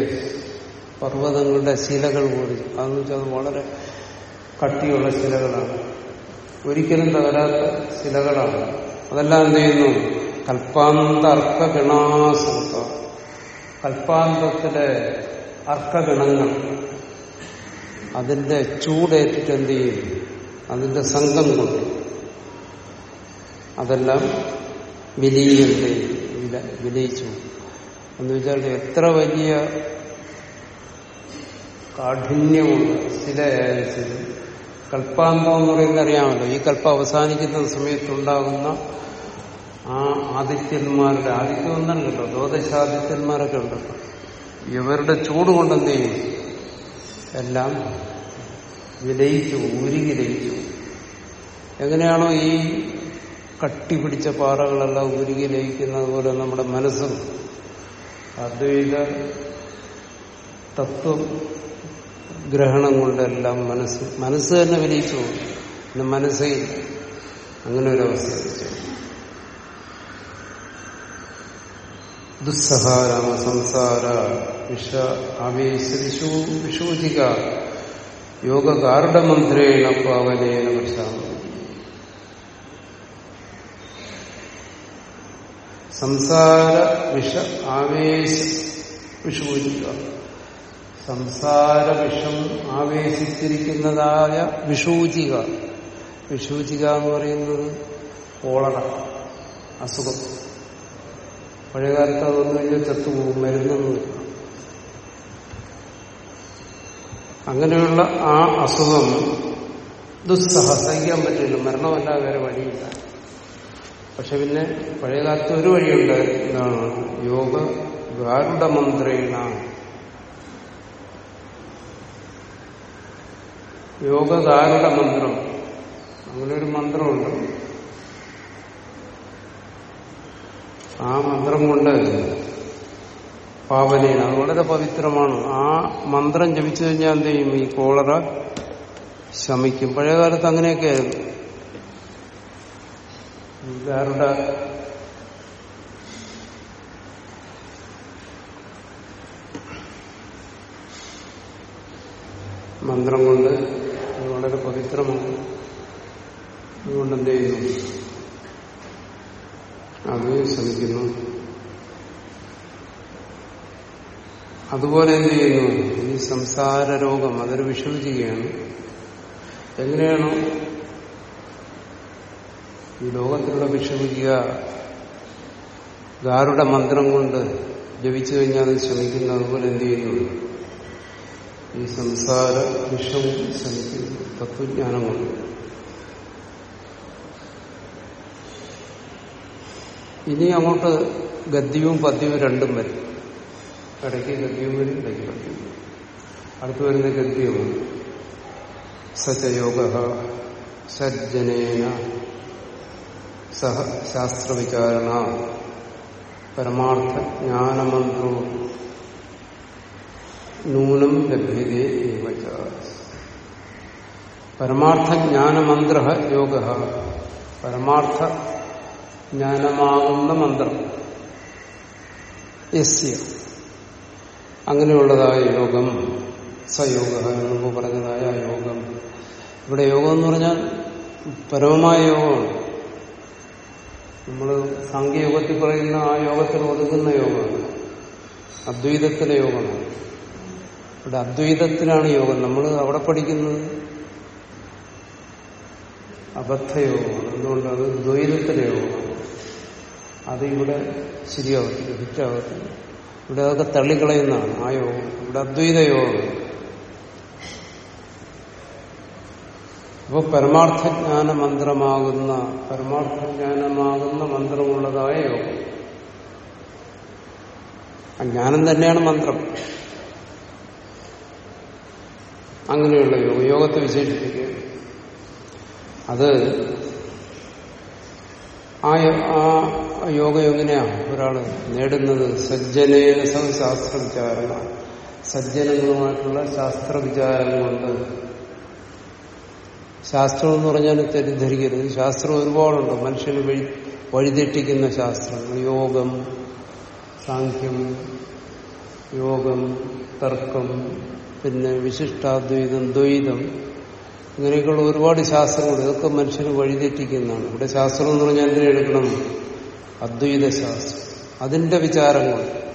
പർവതങ്ങളുടെ ശിലകൾ കൂടി. അതെന്ന് വെച്ചാൽ വളരെ കട്ടിയുള്ള ശിലകളാണ്. ഒരിക്കലും തകരാത്ത ശിലകളാണ്. അതെല്ലാം എന്ത് ചെയ്യുന്നു? കൽപ്പാന്ത അർക്കഗണാസംഗ കൽപ്പാന്തത്തിലെ അർക്കഗണങ്ങൾ അതിന്റെ ചൂടേറ്റിട്ട് എന്ത് ചെയ്യും? അതിന്റെ സംഘം കൊണ്ട്. അതെല്ലാം വിലീയന്റെ വിലയിച്ചു. എന്ന് വെച്ചാൽ എത്ര വലിയ കാഠിന്യമുണ്ട് ശിലയായാലും ശരി കൽപ്പാന്തം എന്ന് പറയുന്നത് അറിയാമല്ലോ. ഈ കൽപ്പം അവസാനിക്കുന്ന സമയത്തുണ്ടാകുന്ന ആ ആദിത്യന്മാരുടെ ആദിത്യം ഒന്നല്ലോ ദ്വാദശാദിത്യന്മാരൊക്കെ ഉണ്ടല്ലോ ഇവരുടെ ചൂട് കൊണ്ടെന്ത്? എല്ലാം വിലയിച്ചു ഉരുകി ലയിച്ചു. എങ്ങനെയാണോ ഈ കട്ടി പിടിച്ച പാറകളെല്ലാം ഉരുകി ലയിക്കുന്നത് പോലെ നമ്മുടെ മനസ്സും അദ്വൈത തത്വം ഗ്രഹണം കൊണ്ടെല്ലാം മനസ്സ് മനസ്സ് തന്നെ വിലയിച്ചു. പിന്നെ മനസ്സേ അങ്ങനെ ഒരു അവസ്ഥ ദുസ്സഹാരാമ സംസാര വിഷ ആവേശ വിശൂ വിശൂചിക യോഗകാരുടമന്ത്രേണ പാവനേന വൃഷാമ സംസാര വിഷ ആവേശ വിഷൂചിക സംസാര വിഷം ആവേശിച്ചിരിക്കുന്നതായ വിഷൂചിക വിഷൂചിക എന്ന് പറയുന്നത് കോളറ അസുഖം. പഴയകാലത്ത് അതൊന്നു കഴിഞ്ഞാൽ ചത്തുപോകും മരുന്നൊന്നുമില്ല അങ്ങനെയുള്ള ആ അസുഖം ദുസ്സഹ സഹിക്കാൻ പറ്റില്ല മരണമല്ല വേറെ വഴിയില്ല. പക്ഷെ പിന്നെ പഴയകാലത്ത് ഒരു വഴിയുണ്ട് എന്താണ് യോഗ ഗാരുഡ മന്ത്രേണ. ഗാരുഡ മന്ത്രം. അങ്ങനെ ഒരു മന്ത്രമുണ്ട്. ആ മന്ത്രം കൊണ്ട് പാവനയാണ് അത് വളരെ പവിത്രമാണ്. ആ മന്ത്രം ജപിച്ചു കഴിഞ്ഞാൽ എന്ത് ചെയ്യും? ഈ കോളറ ശമിക്കും. പഴയകാലത്ത് അങ്ങനെയൊക്കെയായിരുന്നു ഇതാരുടെ മന്ത്രം കൊണ്ട് വളരെ പവിത്രമാണ്. അതുകൊണ്ട് എന്ത് ചെയ്യുന്നു അത് ശ്രമിക്കുന്നു. അതുപോലെ എന്ത് ചെയ്യുന്നു? ഈ സംസാര രോഗം അതൊരു വിഷമിക്കുകയാണ് എങ്ങനെയാണോ ഈ ലോകത്തിലൂടെ വിഷമിക്കുക ഗാരുടെ മന്ത്രം കൊണ്ട് ജപിച്ചു കഴിഞ്ഞാൽ അത് ശ്രമിക്കുന്നു. അതുപോലെ എന്ത് ചെയ്യുന്നു? ഈ സംസാര വിഷം ശ്രമിക്കുന്നു. തത്വജ്ഞാനം കൊണ്ട്. ഇനി അങ്ങോട്ട് ഗദ്യവും പദ്യവും രണ്ടും വരും. ഇടയ്ക്ക് ഗദ്യവും വരും ഇടയ്ക്ക് പദ്യവും വരും. അടുത്ത് വരുന്ന ഗദ്യവും സചയോഗ സജ്ജനേന സഹ ശാസ്ത്രവിചാരണ പരമാർത്ഥ ജ്ഞാനമന്ത്രോ നൂനം ലഭ്യതേ ഏവച. പരമാർത്ഥ ജ്ഞാനമന്ത്ര യോഗ പരമാർത്ഥ ജ്ഞാനമാകുന്ന മന്ത്രം. യസ്യ. അങ്ങനെയുള്ളതായ യോഗം സയോഗ എന്ന് പറഞ്ഞതായ യോഗം. ഇവിടെ യോഗം എന്ന് പറഞ്ഞാൽ പരമമായ യോഗമാണ്. നമ്മൾ സംഘയോഗത്തിൽ പറയുന്ന ആ യോഗത്തിൽ ഒതുങ്ങുന്ന യോഗമാണ്. അദ്വൈതത്തിലെ യോഗമാണ്. ഇവിടെ അദ്വൈതത്തിലാണ് യോഗം. നമ്മൾ അവിടെ പഠിക്കുന്നത് അബദ്ധയോഗമാണ് എന്തുകൊണ്ട് അത് ദ്വൈതത്തിന്റെ യോഗമാണ് അത് ഇവിടെ ശരിയാവത്തില്ല ഹിറ്റാവത്തില്ല ഇവിടെ അതൊക്കെ തള്ളിക്കളയുന്നതാണ്. ആ യോഗം ഇവിടെ അദ്വൈത യോഗമാണ് അപ്പോൾ പരമാർത്ഥജ്ഞാന മന്ത്രമാകുന്ന പരമാർത്ഥജ്ഞാനമാകുന്ന മന്ത്രമുള്ളതായ? യോഗം ആ ജ്ഞാനം തന്നെയാണ് മന്ത്രം. അങ്ങനെയുള്ള യോഗം യോഗത്തെ വിശേഷിപ്പിക്കുക. അത് ആ യോഗം എങ്ങനെയാ ഒരാൾ നേടുന്നത്. സജ്ജനേന ശാസ്ത്ര വിചാരണ സജ്ജനങ്ങളുമായിട്ടുള്ള ശാസ്ത്ര വിചാരം കൊണ്ട് ശാസ്ത്രം എന്ന് പറഞ്ഞാൽ തെറ്റിദ്ധരിക്കരുത്. ശാസ്ത്രം ഒരുപാടുണ്ട്. മനുഷ്യന് വഴി വഴിതെറ്റിക്കുന്ന ശാസ്ത്രം. യോഗം സാഖ്യം യോഗം തർക്കം പിന്നെ വിശിഷ്ടാദ്വൈതം ദ്വൈതം ഇങ്ങനെയൊക്കെയുള്ള ഒരുപാട് ശാസ്ത്രങ്ങൾ ഇതൊക്കെ മനുഷ്യന് വഴിതെറ്റിക്കുന്നതാണ്. ഇവിടെ ശാസ്ത്രം എന്ന് പറഞ്ഞാൽ എന്തിനെ എടുക്കണം? അദ്വൈത ശാസ്ത്രം. അതിന്റെ വിചാരങ്ങൾ.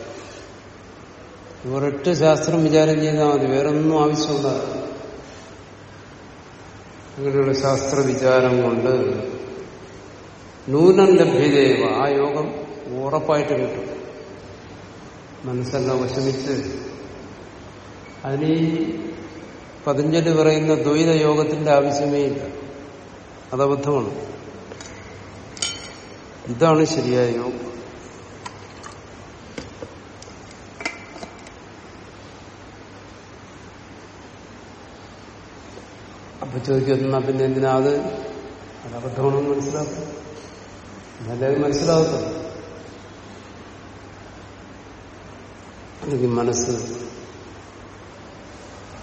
ഒരൊറ്റ ശാസ്ത്രം വിചാരം ചെയ്താൽ മതി വേറൊന്നും ആവശ്യമില്ല. അങ്ങനെയുള്ള ശാസ്ത്ര വിചാരം കൊണ്ട് നൂനം ലഭ്യതേവ. ആ യോഗം ഉറപ്പായിട്ട് കിട്ടും. മനസ്സെല്ലാം വശമിച്ച് അതിന് പതഞ്ജലി പറയുന്ന ദ്വൈത യോഗത്തിന്റെ ആവശ്യമേ ഇല്ല. അതബദ്ധമാണ് ഇതാണ് ശരിയായ യോഗം. അപ്പൊ ചോദിക്കുന്ന പിന്നെ എന്തിനാ അത്? അത് അബദ്ധമാണെന്ന് മനസ്സിലാക്കും. എന്നാലേ അത് മനസ്സിലാകത്തുള്ളൂ അല്ലെങ്കിൽ മനസ്സ്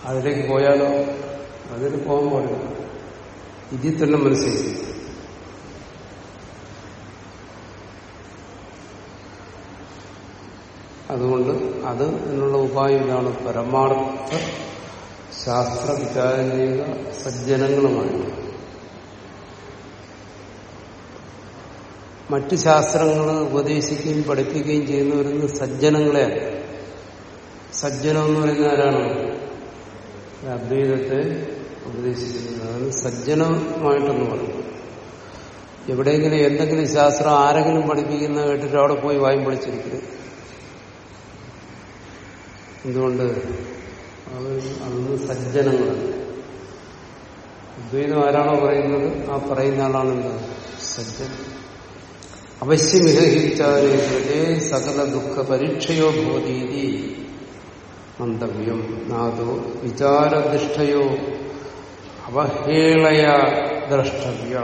അതിലേക്ക് പോയാലോ? അതിന് പോകാൻ പാടില്ല ഇതിൽ തന്നെ മനസ്സിലാക്കി അതുകൊണ്ട് അത് എന്നുള്ള ഉപായം ഇതാണ് പരമാർത്ഥ ശാസ്ത്ര വിചാരം ചെയ്യുക സജ്ജനങ്ങളുമായി. മറ്റ് ശാസ്ത്രങ്ങൾ ഉപദേശിക്കുകയും പഠിപ്പിക്കുകയും ചെയ്യുന്നവരുന്ന് സജ്ജനങ്ങളെ സജ്ജനം എന്ന് പറയുന്ന അദ്വൈതത്തെ ഉപദേശിക്കുന്നത് സജ്ജനമായിട്ടെന്ന് പറഞ്ഞു. എവിടെയെങ്കിലും എന്തെങ്കിലും ശാസ്ത്രം ആരെങ്കിലും പഠിപ്പിക്കുന്ന കേട്ടിട്ട് അവിടെ പോയി വായും പഠിച്ചിരിക്കുന്നത് എന്തുകൊണ്ട്? അത് അന്ന് സജ്ജനങ്ങളാണ് അദ്വൈതം ആരാണോ പറയുന്നത് ആ പറയുന്ന ആളാണ് ആളാണെന്ത്? സജ്ജൻ. അവശ്യമിഹിച്ചാലേ സകല ദുഃഖ പരീക്ഷയോ ഭൂതീതി മന്തവ്യം നാദോ വിചാരനിഷ്ഠയോ അവഹേളയ ദ്രഷ്ടവ്യ.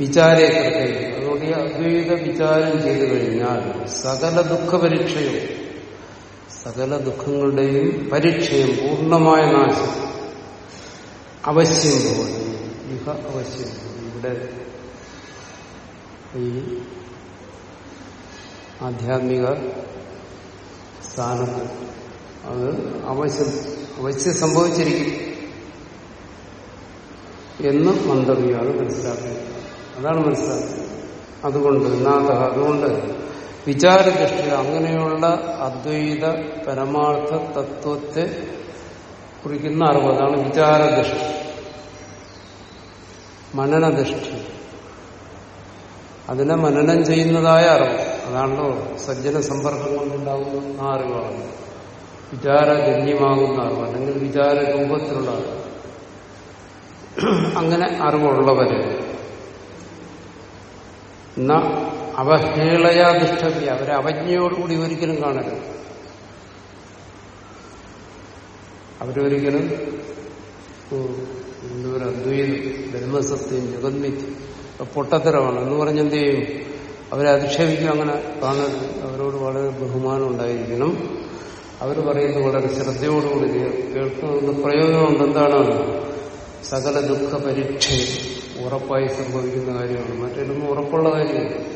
വിചാരേ കൃത്യം അതുകൊണ്ട് അദ്വൈത വിചാരം ചെയ്തു കഴിഞ്ഞാൽ സകല ദുഃഖ പരീക്ഷയും സകല ദുഃഖങ്ങളുടെയും പരീക്ഷയും പൂർണമായ നാശം അവശ്യം പോകുന്നു. ഇഹ ഇവിടെ ഈ ആധ്യാത്മിക സ്ഥാനത്ത് അത് അവശ്യം അവശ്യം സംഭവിച്ചിരിക്കും എന്ന് മന്ദവ്യാണ് മനസ്സിലാക്കുന്നത്. അതാണ് മനസ്സിലാക്കുന്നത്. അതുകൊണ്ട് നാഥ അതുകൊണ്ട് വിചാരദൃഷ്ടി അങ്ങനെയുള്ള അദ്വൈത പരമാർത്ഥ തത്വത്തെ കുറിക്കുന്ന അറിവ് അതാണ് വിചാരദൃഷ്ടി. മനനദൃഷ്ടി. അതിനെ മനനം ചെയ്യുന്നതായ അറിവ്. അതാണല്ലോ സജ്ജന സമ്പർക്കം കൊണ്ടുണ്ടാകുന്ന ആ അറിവാണ്. വിചാരജന്യമാകുന്ന അറിവ് അല്ലെങ്കിൽ വിചാര രൂപത്തിലുള്ള അങ്ങനെ അറിവുള്ളവര് അവഹേളയാ ദുഷ്ടവ്യ അവരെ അവജ്ഞയോടുകൂടി ഒരിക്കലും കാണരുത്. അവരൊരിക്കലും എന്തൊരു അദ്വൈതം ബ്രഹ്മസത്യം ജഗന്മിത്യം പൊട്ടത്തരമാണ്. എന്ന് പറഞ്ഞെന്ത് ചെയ്യും? അവരെ അധിക്ഷേപിക്കും അങ്ങനെ കാണരുത് അവരോട് വളരെ ബഹുമാനം ഉണ്ടായിരിക്കണം. അവർ പറയുന്നത് വളരെ ശ്രദ്ധയോടുകൂടി കേൾക്കുന്നത് പ്രയോജനമുണ്ട് എന്താണ് സകല ദുഃഖ പരീക്ഷ ഉറപ്പായി സംഭവിക്കുന്ന കാര്യമാണ്. മറ്റേതൊന്നും ഉറപ്പുള്ള കാര്യമാണ്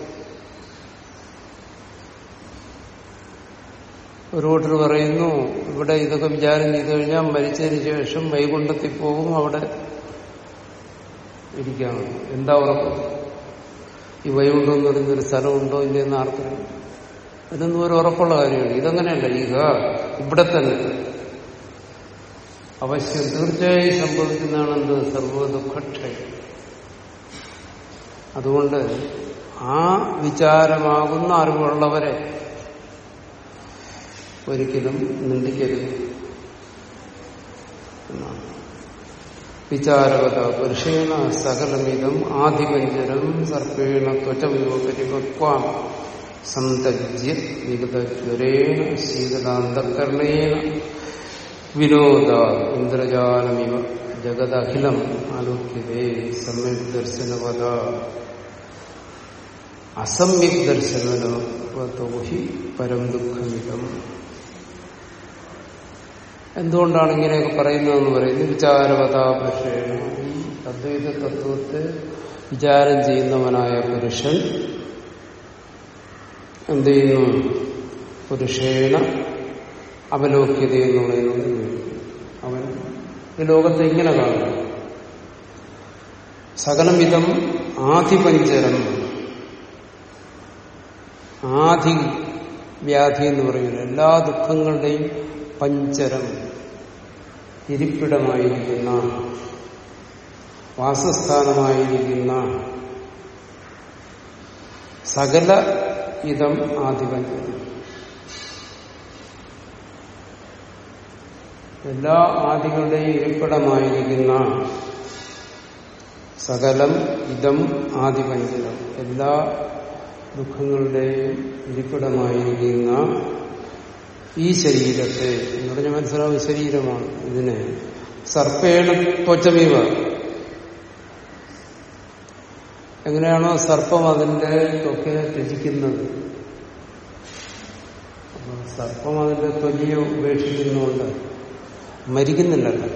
ഒരു കൂട്ടർ പറയുന്നു ഇവിടെ ഇതൊക്കെ വിചാരം ചെയ്തു കഴിഞ്ഞാൽ മരിച്ചതിന് ശേഷം വൈകുണ്ഠത്തിൽ പോകും അവിടെ ഇരിക്കാം. എന്താ ഉറപ്പ്? ഈ വൈകുണ്ഠം എന്ന് പറയുന്ന ഒരു സ്ഥലമുണ്ടോ ഇല്ലെന്ന് ആർക്കറിയാം ഇതൊന്നും ഒരു ഉറപ്പുള്ള കാര്യമാണ്. ഇതങ്ങനെയല്ല. ഈക ഇവിടെ തന്നെ. അവശ്യം തീർച്ചയായും സംഭവിക്കുന്നതാണ് എന്ത് സർവദുഃഖക്ഷയം അതുകൊണ്ട് ആ വിചാരമാകുന്ന അറിവുള്ളവരെ ഒരിക്കലും നിന്ദിക്കരുത്. വിചാരവത പുരുഷേണ സകലമിതം ആധിപഞ്ചരം സർപ്പേണ ത്വചമിവ പരിപക്വാം സന്തജ്യ വിഗതജ്വരേണ ശീതലാന്തർക്കരണേന വിനോദ ഇന്ദ്രജാലമിവ ജഗദഖിലം ആലോക്യതേ സമ്യക് ദർശനവത അസമ്യക് ദർശനവതോ ഹി പരം ദുഃഖമിതം എന്തുകൊണ്ടാണ് ഇങ്ങനെയൊക്കെ പറയുന്നതെന്ന് പറയുന്നത്? വിചാരവതാപുരുഷേണ. ഈ അദ്വൈത തത്വത്തെ വിചാരം ചെയ്യുന്നവനായ പുരുഷൻ എന്ത് ചെയ്യുന്നു? പുരുഷേണ അവലോക്യത എന്ന് പറയുന്നത് അവൻ ഈ ലോകത്തെ ഇങ്ങനെ കാണുന്നു. സകലമിതം ആധിപഞ്ചരം ആധി വ്യാധി എന്ന് പറയുന്നത് എല്ലാ ദുഃഖങ്ങളുടെയും പഞ്ചരം ഇരിപ്പിടമായിരിക്കുന്ന വാസസ്ഥാനമായിരിക്കുന്ന സകല ഇതം ആധിപത്യം. എല്ലാ ആദികളുടെയും ഇരിപ്പിടമായിരിക്കുന്ന സകലം ഇതം ആധിപത്യം. എല്ലാ ദുഃഖങ്ങളുടെയും ഇരിപ്പിടമായിരിക്കുന്ന ഈ ശരീരത്തെ എന്ന് പറഞ്ഞാൽ മനസ്സിലാവും ശരീരമാണ് ഇതിനെ. സർപ്പേണ ത്വച്ചമീവ. എങ്ങനെയാണോ സർപ്പം അതിന്റെ ത്വക്കയെ ത്യജിക്കുന്നത്. സർപ്പം അതിന്റെ ത്വലിയെ ഉപേക്ഷിക്കുന്നുകൊണ്ട് മരിക്കുന്നില്ലല്ലോ.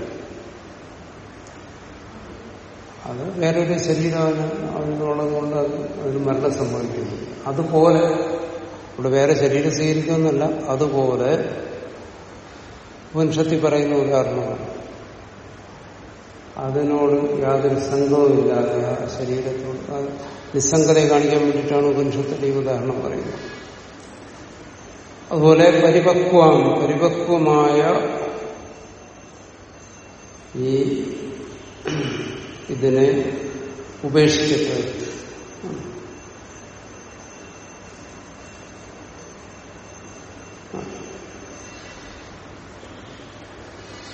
അത് വേറൊരു ശരീരമാണ് അതിനുള്ളത് കൊണ്ട് അത് അതിന് മരണം സംഭവിക്കുന്നു. അതുപോലെ ഇവിടെ വേറെ ശരീരം സ്വീകരിക്കുമെന്നല്ല അതുപോലെ വംശത്തിൽ പറയുന്ന ഉദാഹരണമാണ്. അതിനോട് യാതൊരു സംഘവുമില്ലാതെ ആ ശരീരത്തോട് നിസ്സംഗതയെ കാണിക്കാൻ വേണ്ടിയിട്ടാണ് ഉപനിഷത്തിന്റെ ഈ ഉദാഹരണം പറയുന്നത്. അതുപോലെ പരിപക്വം പരിപക്വമായ ഈ ഇതിനെ ഉപേക്ഷിച്ചിട്ട്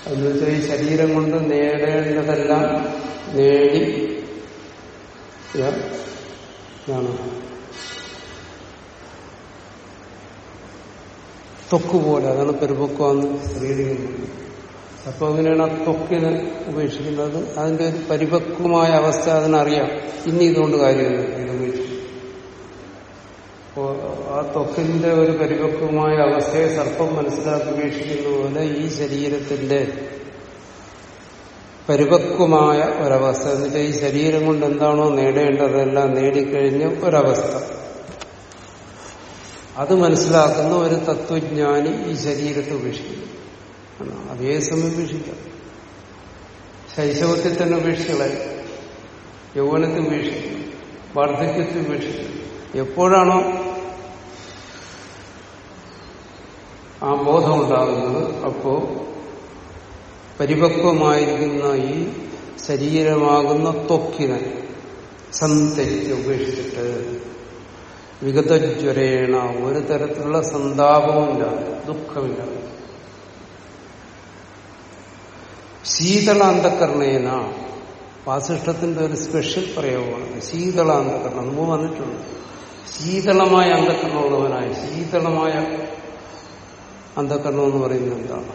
എന്നുവെച്ചാൽ ഈ ശരീരം കൊണ്ട് നേടേണ്ടതെല്ലാം നേടി ഇതാണ്. ത്വക്ക് പോലെ അതാണ് പെരുപക്വന്ന് സ്ത്രീലിംഗം അപ്പൊ അങ്ങനെയാണ് ആ ത്വക്കിന് ഉപേക്ഷിക്കുന്നത്. അതിന്റെ ഒരു പരിപക്വമായ അവസ്ഥ അതിനറിയാം. ഇനി ഇതുകൊണ്ട് കാര്യമില്ല. ഇത് ആ ത്വക്കിന്റെ ഒരു പരിപക്വമായ അവസ്ഥയെ സർപ്പം മനസ്സിലാക്കി വീക്ഷിക്കുന്ന പോലെ ഈ ശരീരത്തിന്റെ പരിപക്വമായ ഒരവസ്ഥ. എന്നിട്ട് ഈ ശരീരം കൊണ്ട് എന്താണോ നേടേണ്ടതെല്ലാം നേടിക്കഴിഞ്ഞ ഒരവസ്ഥ. അത് മനസ്സിലാക്കുന്ന ഒരു തത്വജ്ഞാനി ഈ ശരീരത്തെ ഉപേക്ഷിക്കും. അതേ സമയം ഉപേക്ഷിക്കാം. ശൈശവത്തിൽ തന്നെ ഉപേക്ഷിക്കളെ യൗവനത്തിൽ ഉപേക്ഷിക്കും വാർദ്ധക്യത്തിൽ ഉപേക്ഷിക്കും എപ്പോഴാണോ ആ ബോധം ഉണ്ടാകുന്നത് അപ്പോ പരിപക്വമായിരിക്കുന്ന ഈ ശരീരമാകുന്ന ത്വക്കിനെ സന്തരിച്ച് ഉപേക്ഷിച്ചിട്ട് വിഗതജ്വരേണ ഒരു തരത്തിലുള്ള സന്താപവുമില്ല ദുഃഖമില്ല. ശീതളാന്തക്കരണേന വാസിഷ്ഠത്തിന്റെ ഒരു സ്പെഷ്യൽ പ്രയോഗമാണ്. ശീതളാന്തക്കരണം മുമ്പ് വന്നിട്ടുണ്ട്. ശീതളമായ അന്തക്കരണമുള്ളവനായി ശീതളമായ അന്ധകരണം എന്ന് പറയുന്നത് എന്താണ്?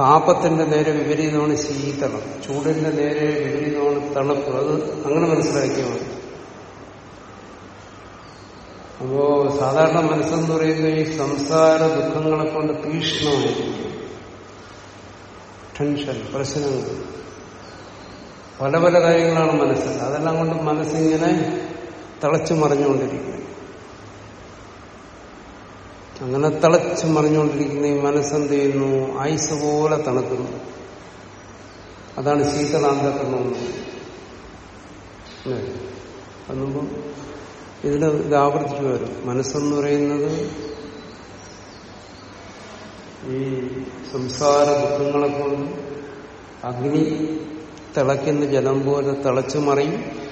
താപത്തിന്റെ നേരെ വിപരീതമാണ് ശീതളം. ചൂടിന്റെ നേരെ വിപരീതമാണ് തണുപ്പ്. അത് അങ്ങനെ മനസ്സിലാക്കിയാൽ മതി. അപ്പോ സാധാരണ മനസ്സെന്ന് പറയുന്ന ഈ സംസാര ദുഃഖങ്ങളെ കൊണ്ട് തീക്ഷ്ണമായിരിക്കും. ടെൻഷൻ പ്രശ്നങ്ങൾ. പല പല കാര്യങ്ങളാണ് മനസ്സിൽ. അതെല്ലാം കൊണ്ട് മനസ്സിങ്ങനെ തിളച്ചു മറിഞ്ഞുകൊണ്ടിരിക്കും അങ്ങനെ തിളച്ചു മറിഞ്ഞുകൊണ്ടിരിക്കുന്ന ഈ മനസ്സെന്ത് ചെയ്യുന്നു? ആയുസ് പോലെ തണുക്കുന്നു. അതാണ് ശീതളാന്തക്കണമെന്ന് അതുമ്പോ ഇതിന് ഇത് ആവർത്തിച്ചു വരും. മനസ്സെന്ന് പറയുന്നത് ഈ സംസാര ദുഃഖങ്ങളെ കൊണ്ട് അഗ്നി തിളയ്ക്കുന്ന ജലം പോലെ തിളച്ചു മറിയും.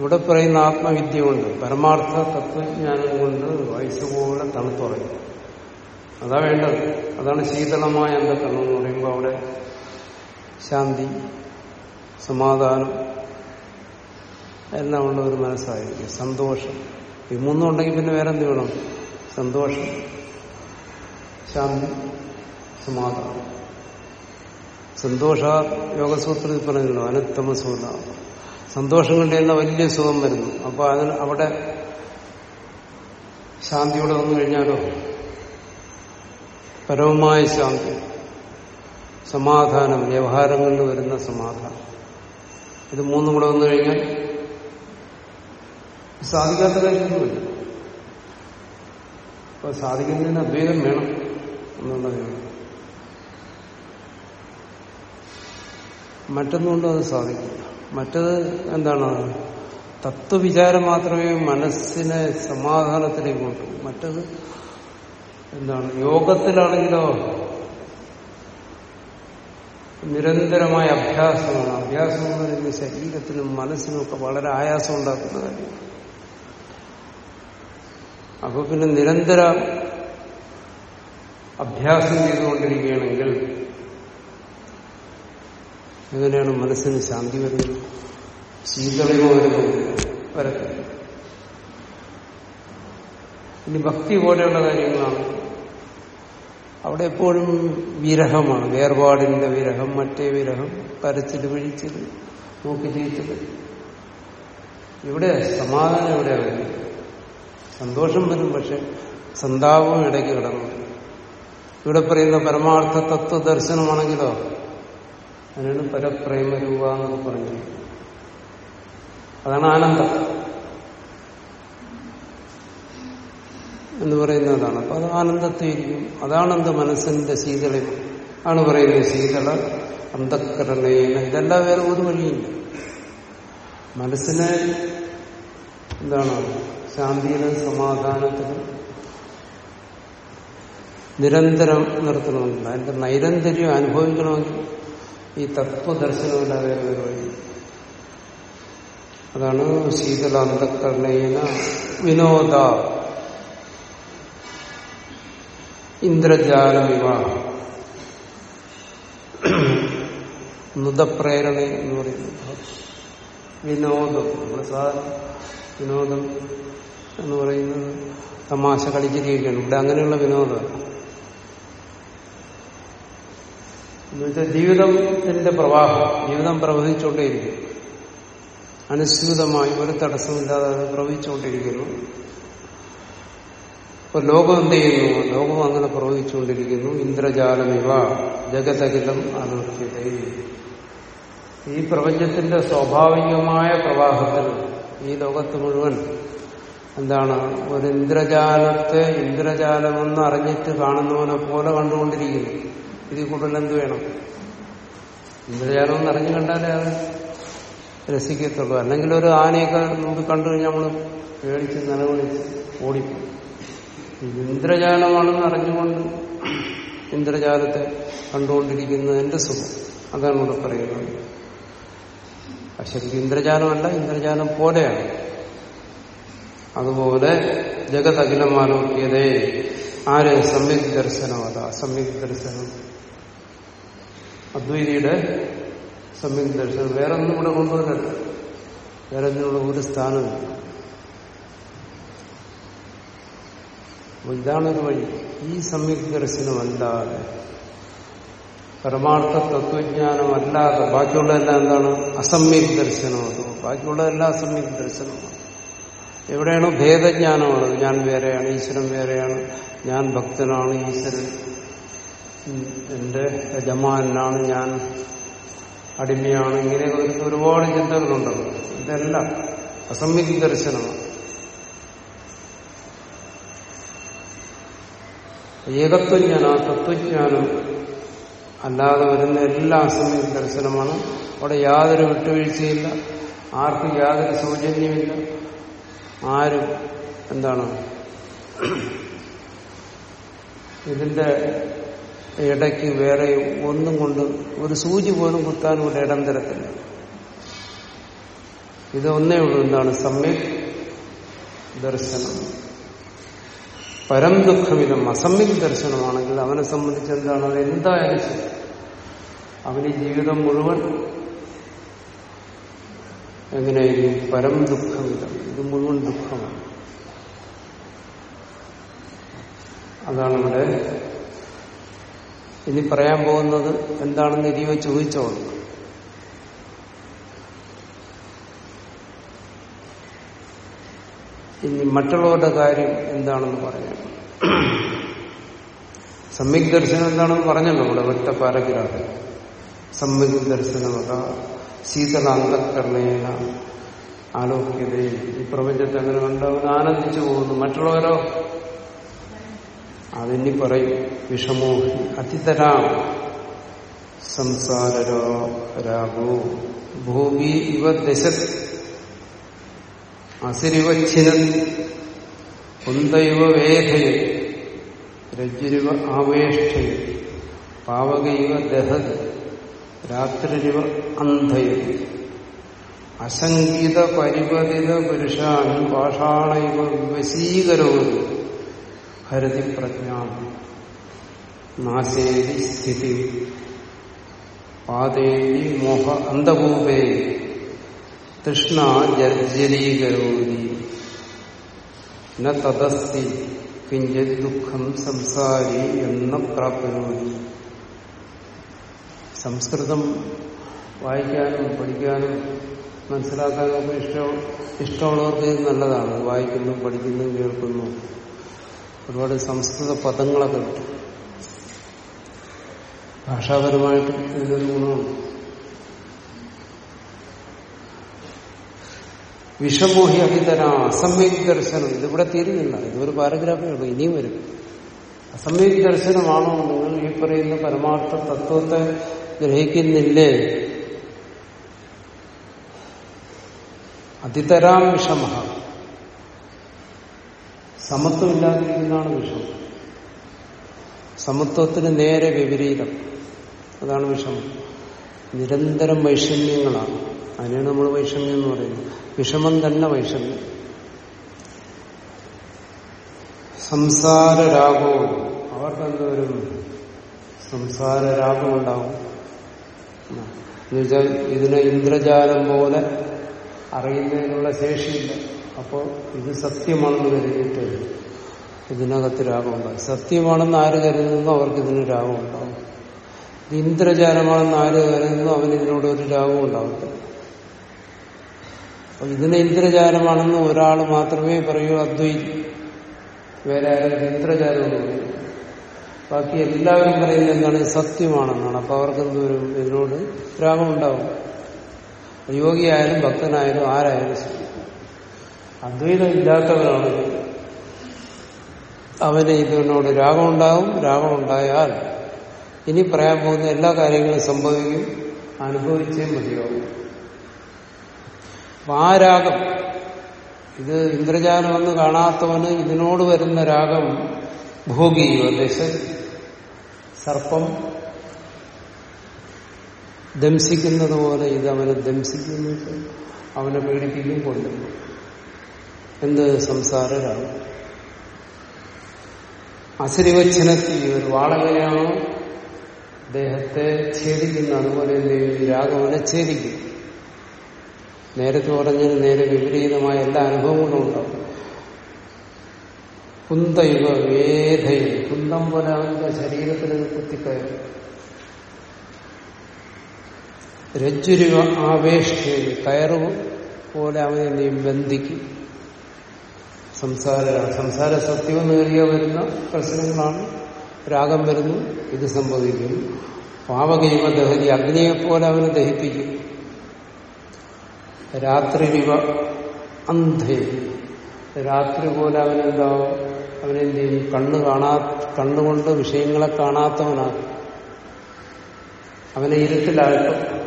ഇവിടെ പറയുന്ന ആത്മവിദ്യ കൊണ്ട് പരമാർത്ഥ തത്വജ്ഞാനം കൊണ്ട് വയസ്സ് പോലെ തണുത്തുറയും. അതാ വേണ്ടത്. അതാണ് ശീതളമായ അന്ധക്കരണം എന്ന് പറയുമ്പോൾ അവിടെ ശാന്തി സമാധാനം എല്ലാം ഉള്ള ഒരു മനസ്സായിരിക്കും. സന്തോഷം. ഈ മൂന്നും ഉണ്ടെങ്കിൽ പിന്നെ വേറെ എന്ത് വേണം? സന്തോഷം ശാന്തി സമാധാനം. സന്തോഷ യോഗസൂത്രത്തിൽ പറഞ്ഞല്ലോ അനുത്തമ സുഖ സന്തോഷം കണ്ടുകഴിഞ്ഞ വലിയ സുഖം വരുന്നു. അപ്പൊ അതിന് അവിടെ ശാന്തിയോടെ വന്നു കഴിഞ്ഞാലോ? പരമമായ ശാന്തി. സമാധാനം വ്യവഹാരങ്ങളിൽ വരുന്ന സമാധാനം. ഇത് മൂന്നും കൂടെ വന്നു കഴിഞ്ഞാൽ സാധിക്കാത്ത കാര്യമൊന്നുമില്ല. അപ്പൊ സാധിക്കുന്നതിന് അദ്വൈതം വേണം എന്നുള്ളതാണ് മറ്റൊന്നുകൊണ്ടും അത് സാധിക്കില്ല. മറ്റത് എന്താണ്? തത്വവിചാരം മാത്രമേ മനസ്സിനെ സമാധാനത്തിലേക്ക് കൊണ്ടുപോകൂ മറ്റത് എന്താണ്? യോഗത്തിലാണെങ്കിലോ നിരന്തരമായ അഭ്യാസമാണ്. അഭ്യാസം എന്ന് പറയുന്നത് ശരീരത്തിനും മനസ്സിനുമൊക്കെ വളരെ ആയാസം ഉണ്ടാക്കുന്ന കാര്യമാണ്. അപ്പൊ പിന്നെ നിരന്തര അഭ്യാസം ചെയ്തുകൊണ്ടിരിക്കുകയാണെങ്കിൽ എങ്ങനെയാണ് മനസ്സിന് ശാന്തി വരുന്നത്? ശീതളിമ വരുന്നത് വരത്തില്ല ഇനി ഭക്തി പോലെയുള്ള കാര്യങ്ങളാണ്. അവിടെ എപ്പോഴും വിരഹമാണ്. വേർപാടിന്റെ വിരഹം മറ്റേ വിരഹം കരച്ചിൽ വിഴിച്ചിൽ നോക്കി ജീവിച്ചത് ഇവിടെ സമാധാനം ഇവിടെ വരും സന്തോഷം വരും പക്ഷെ സന്താപവും ഇടയ്ക്ക് കിടന്നു. ഇവിടെ പറയുന്ന പരമാർത്ഥ തത്വ തത്വദർശനമാണെങ്കിലോ? അതിനാണ് പരപ്രേമരൂപ എന്നൊക്കെ പറഞ്ഞത് അതാണ് ആനന്ദം. എന്ന് പറയുന്നതാണ് അപ്പൊ അത് ആനന്ദത്തെ ഇരിക്കും അതാണെന്ത് മനസ്സിന്റെ ശീതള ആണ് പറയുന്നത് ശീതള അന്ധക്കരണേന ഇതെല്ലാം വേറെ ഒരു വഴിയില്ല മനസ്സിനെ എന്താണ്? ശാന്തിയിലും സമാധാനത്തിലും നിരന്തരം നിർത്തണമെന്നില്ല. അതിന്റെ നൈരന്തര്യം അനുഭവിക്കണമെങ്കിൽ ഈ ഒരു വഴി. അതാണ് ശീതള അന്ധക്കരണേന വിനോദ. ഇന്ദ്രജാല ഇന്ദ്രജാലമിവ. നുതപ്രേരണ എന്ന് പറയുന്നത്. വിനോദം. നമ്മുടെ സാധാരണ വിനോദം എന്ന് പറയുന്നത് തമാശ കളിച്ചിരിക്കുകയാണ്. ഇവിടെ അങ്ങനെയുള്ള വിനോദം എന്നുവെച്ചാൽ ജീവിതത്തിന്റെ പ്രവാഹം. ജീവിതം പ്രവഹിച്ചുകൊണ്ടേയിരിക്കും അനുസ്യൂതമായി ഒരു തടസ്സമില്ലാതെ അത് പ്രവഹിച്ചുകൊണ്ടിരിക്കുന്നു അപ്പൊ ലോകം എന്ത് ചെയ്യുന്നു? ലോകം അങ്ങനെ പ്രവഹിച്ചുകൊണ്ടിരിക്കുന്നു ഇന്ദ്രജാലമിവ ജഗതകിലം അനുഷ്ഠിത ഈ പ്രപഞ്ചത്തിന്റെ സ്വാഭാവികമായ പ്രവാഹത്തിൽ ഈ ലോകത്ത് മുഴുവൻ എന്താണ്? ഒരു ഇന്ദ്രജാലത്തെ ഇന്ദ്രജാലമെന്ന് അറിഞ്ഞിട്ട് കാണുന്നവനെ പോലെ കണ്ടുകൊണ്ടിരിക്കുന്നു. ഇതിൽ കൂടുതൽ എന്ത് വേണം? ഇന്ദ്രജാലം അറിഞ്ഞു കണ്ടാലേ അത് രസിക്കത്തുള്ളൂ. അല്ലെങ്കിൽ ഒരു ആനയൊക്കെ നമുക്ക് കണ്ടു കഴിഞ്ഞാൽ നമ്മൾ പേടിച്ച് നിലവിളിച്ച് ഓടിപ്പോകും. ഇന്ദ്രജാലമാണെന്ന് അറിഞ്ഞുകൊണ്ട് ഇന്ദ്രജാലത്തെ കണ്ടുകൊണ്ടിരിക്കുന്നതിന്റെ സുഖം. അതാണ് ഇവിടെ പറയുന്നത്. പക്ഷെ ഇന്ദ്രജാലമല്ല ഇന്ദ്രജാലം പോലെയാണ്. അതുപോലെ ജഗതകിലമാലോക്യതേ ആര്? സമ്യക് ദർശനമല്ല അസമ്യക് ദർശനം. അദ്വൈതിയുടെ സമ്യക് ദർശനം. വേറെ ഒന്നും ഇവിടെ കൊണ്ടുവരല്ല വേറെ ഒന്നിനുള്ള ഒരു സ്ഥാനം ഇതാണൊരു വഴി. ഈ സമ്യക് ദർശനമല്ലാതെ പരമാർത്ഥ തത്വജ്ഞാനമല്ലാതെ ബാക്കിയുള്ളതെല്ലാം എന്താണ്? അസമ്യക് ദർശനമാണ്. ബാക്കിയുള്ളതെല്ലാം അസമ്യക് ദർശനമാണ്. എവിടെയാണോ ഭേദജ്ഞാനമാണ് ഞാൻ വേറെയാണ് ഈശ്വരൻ വേറെയാണ് ഞാൻ ഭക്തനാണ് ഈശ്വരൻ എന്റെ യജമാനാണ് ഞാൻ. അടിമയാണ്. ഇങ്ങനെയൊക്കെ ഒരുപാട് ചിന്തകളുണ്ടല്ലോ. ഇതെല്ലാം അസമ്യക് ദർശനമാണ്. ഏകത്വജ്ഞാനം തത്വജ്ഞാനം അല്ലാതെ വരുന്ന എല്ലാ അസമ്യക് ദർശനമാണ്. അവിടെ യാതൊരു വിട്ടുവീഴ്ചയില്ല. ആർക്കും യാതൊരു സൗജന്യമില്ല. ആരും എന്താണ്? ഇതിന്റെ ഇടയ്ക്ക് വേറെ ഒന്നും കൊണ്ട് ഒരു സൂചി പോലും കുത്താൻ ഇവിടെ ഇടം തരത്തില്ല. ഇത് ഒന്നേ ഉള്ളൂ. എന്താണ്? സമ്യക് ദർശനം. പരം ദുഃഖമിതം. അസമ്യക് ദർശനമാണെങ്കിൽ അവനെ സംബന്ധിച്ച് എന്താണ്? അത് എന്തായാലും ശരി. അവന് ജീവിതം മുഴുവൻ എങ്ങനെയായിരിക്കും? പരം ദുഃഖമിതം. ഇത് മുഴുവൻ ദുഃഖമാണ്. അതാണ് ഇവിടെ ഇനി പറയാൻ പോകുന്നത് എന്താണെന്ന് ഇരിയോ ചോദിച്ചോ ഇനി മറ്റുള്ളവരുടെ കാര്യം എന്താണെന്ന് പറയാം. സമ്യക് ദർശനം എന്താണെന്ന് പറഞ്ഞല്ലോ ഇവിടെ ഒറ്റ പാരഗ്രാഫ് സമ്യക് ദർശനമത ശീതള അന്തക്കരണേന ആലോക്യതയും ഈ പ്രപഞ്ചത്തെ അങ്ങനെ കണ്ടവൻ ആനന്ദിച്ചു പോകുന്നു. മറ്റുള്ളവരോ അതിനി പറയും വിഷമോഹി അതിതരാം. സംസാരരോ രാഗോ? ഭൂമി ഇവ ദശ അസിരിവച്ഛിനൻ. കുന്തയുവ വേദയ രജ്ജുരിവ ആവേഷ്ടയ പാവകയുവ ദഹത്. രാത്രിരിവ അന്ധയ. അസംഗീത പരിപതിത പുരുഷാൻ പാഷാണയുവ വശീകരോതി ഹരതി പ്രജ്ഞ. നാശേരി സ്ഥിതി. പാതേരി മോഹ അന്ധഭൂപേ തൃഷ്ണ ജർജരീകരോതി. ന തദസ്തി കിഞ്ചിത് ദുഃഖം സംസാരി എന്ന പ്രാപ്തരോതി സംസ്കൃതം വായിക്കാനും പഠിക്കാനും മനസ്സിലാക്കാനും ഒക്കെ ഇഷ്ടം ഇഷ്ടമുള്ളവർക്ക് നല്ലതാണ്. വായിക്കുന്നു പഠിക്കുന്നു കേൾക്കുന്നു. ഒരുപാട് സംസ്കൃത പദങ്ങളൊക്കെ കിട്ടും. ഭാഷാപരമായിട്ട് ഇതിനൊരു ഗുണമുണ്ട്. വിഷമോഹി അഭിതര അസമ്യക് ദർശനം. ഇതിവിടെ തീരുന്നില്ല. ഇതൊരു പാരഗ്രാഫേ ഉള്ളൂ ഇനിയും വരും. അസമ്യക് ദർശനമാണോ നിങ്ങൾ ഈ പറയുന്ന പരമാർത്ഥ തത്വത്തെ ഗ്രഹിക്കുന്നില്ലേ? അതിതരാം വിഷമ സമത്വമില്ലാതിരിക്കുന്നതാണ് വിഷമം സമത്വത്തിന് നേരെ വിപരീതം. അതാണ് വിഷമം നിരന്തരം വൈഷമ്യങ്ങളാണ്. അതിനാണ് നമ്മൾ വൈഷമ്യം എന്ന് പറയുന്നത് വിഷമം തന്നെ വൈഷമ്യം. സംസാരരാഗവും. അവർക്ക് എന്തോരും സംസാരരാഗം ഉണ്ടാവും. എന്നുവെച്ചാൽ ഇതിനെ ഇന്ദ്രജാലം പോലെ അറിയുന്നതിനുള്ള ശേഷിയില്ല. അപ്പോൾ ഇത് സത്യമാണെന്ന് കരുതിയിട്ട് ഇതിനകത്ത് രാഗമുണ്ടാകും. സത്യമാണെന്ന് ആര് കരുതുന്നു? അവർക്ക് ഇതിന് രാഗം ഉണ്ടാവും ഇത് ഇന്ദ്രജാലമാണെന്ന് ആര് കരുതുന്നു? അവന് ഇതിനോട് ഒരു രാഗവും ഉണ്ടാവട്ടെ അപ്പൊ ഇതിന് ഇന്ദ്രജാലമാണെന്ന് ഒരാൾ മാത്രമേ പറയൂ അദ്വൈതി വേറെ ആരും ഇന്ദ്രജാലമെന്ന് പറയും. ബാക്കി എല്ലാവരും പറയുന്നത് എന്താണ്? സത്യമാണെന്നാണ്. അപ്പൊ അവർക്ക് എന്തൊരു ഇതിനോട് രാഗമുണ്ടാവും. യോഗിയായാലും ഭക്തനായാലും ആരായാലും ശരി. അദ്വൈതം ഇല്ലാത്തവരാണ് അവന് ഇതിനോട് രാഗമുണ്ടാകും രാഗമുണ്ടായാൽ ഇനി പറയാൻ പോകുന്ന എല്ലാ കാര്യങ്ങളും സംഭവിക്കും അനുഭവിച്ചേ മതിയാവും. ആ രാഗം ഇത് ഇന്ദ്രജാലമെന്ന് കാണാത്തവന് ഇതിനോട് വരുന്ന രാഗം ഭോഗിയോ ദശ സർപ്പം ദംസിക്കുന്നത് പോലെ ഇത് അവനെ ദംസിക്കുന്നു അവനെ പേടിപ്പിക്കും കൊല്ലുന്നു എന്ത് സംസാരരാകും അസരിവച്ഛനത്തിൽ ഒരു വാളെങ്ങനെയാണോ ദേഹത്തെ ഛേദിക്കുന്ന അതുപോലെ തന്നെ രാഗവനെ ഛേദിക്കും. നേരത്തെ പറഞ്ഞതിന് നേരെ വിപരീതമായ എല്ലാ അനുഭവങ്ങളും ഉണ്ടാവും. കുന്തയുവ വേദയിൽ കുന്തം പോലെ അവന്റെ ശരീരത്തിൽ കുത്തിക്കയറും. രജ്ജുരുവ ആവേഷ്ഠയിൽ കയറും പോലെ അവനെ ബന്ധിക്കും. സംസാര സംസാര സത്യം നേറിയ വരുന്ന പ്രശ്നങ്ങളാണ്. രാഗം വരുന്നു ഇത് സംഭവിക്കും. പാവകൈവ ദഹതി അഗ്നിയെപ്പോലെ അവനെ ദഹിപ്പിക്കും. രാത്രി വിവ അന്ധേ. രാത്രി പോലെ അവനെന്താവും? അവനെന്ത് ചെയ്യും? കണ്ണ് കാണാ കണ്ണുകൊണ്ട് വിഷയങ്ങളെ കാണാത്തവനാകും. അവനെ ഇരുട്ടിലായിട്ടും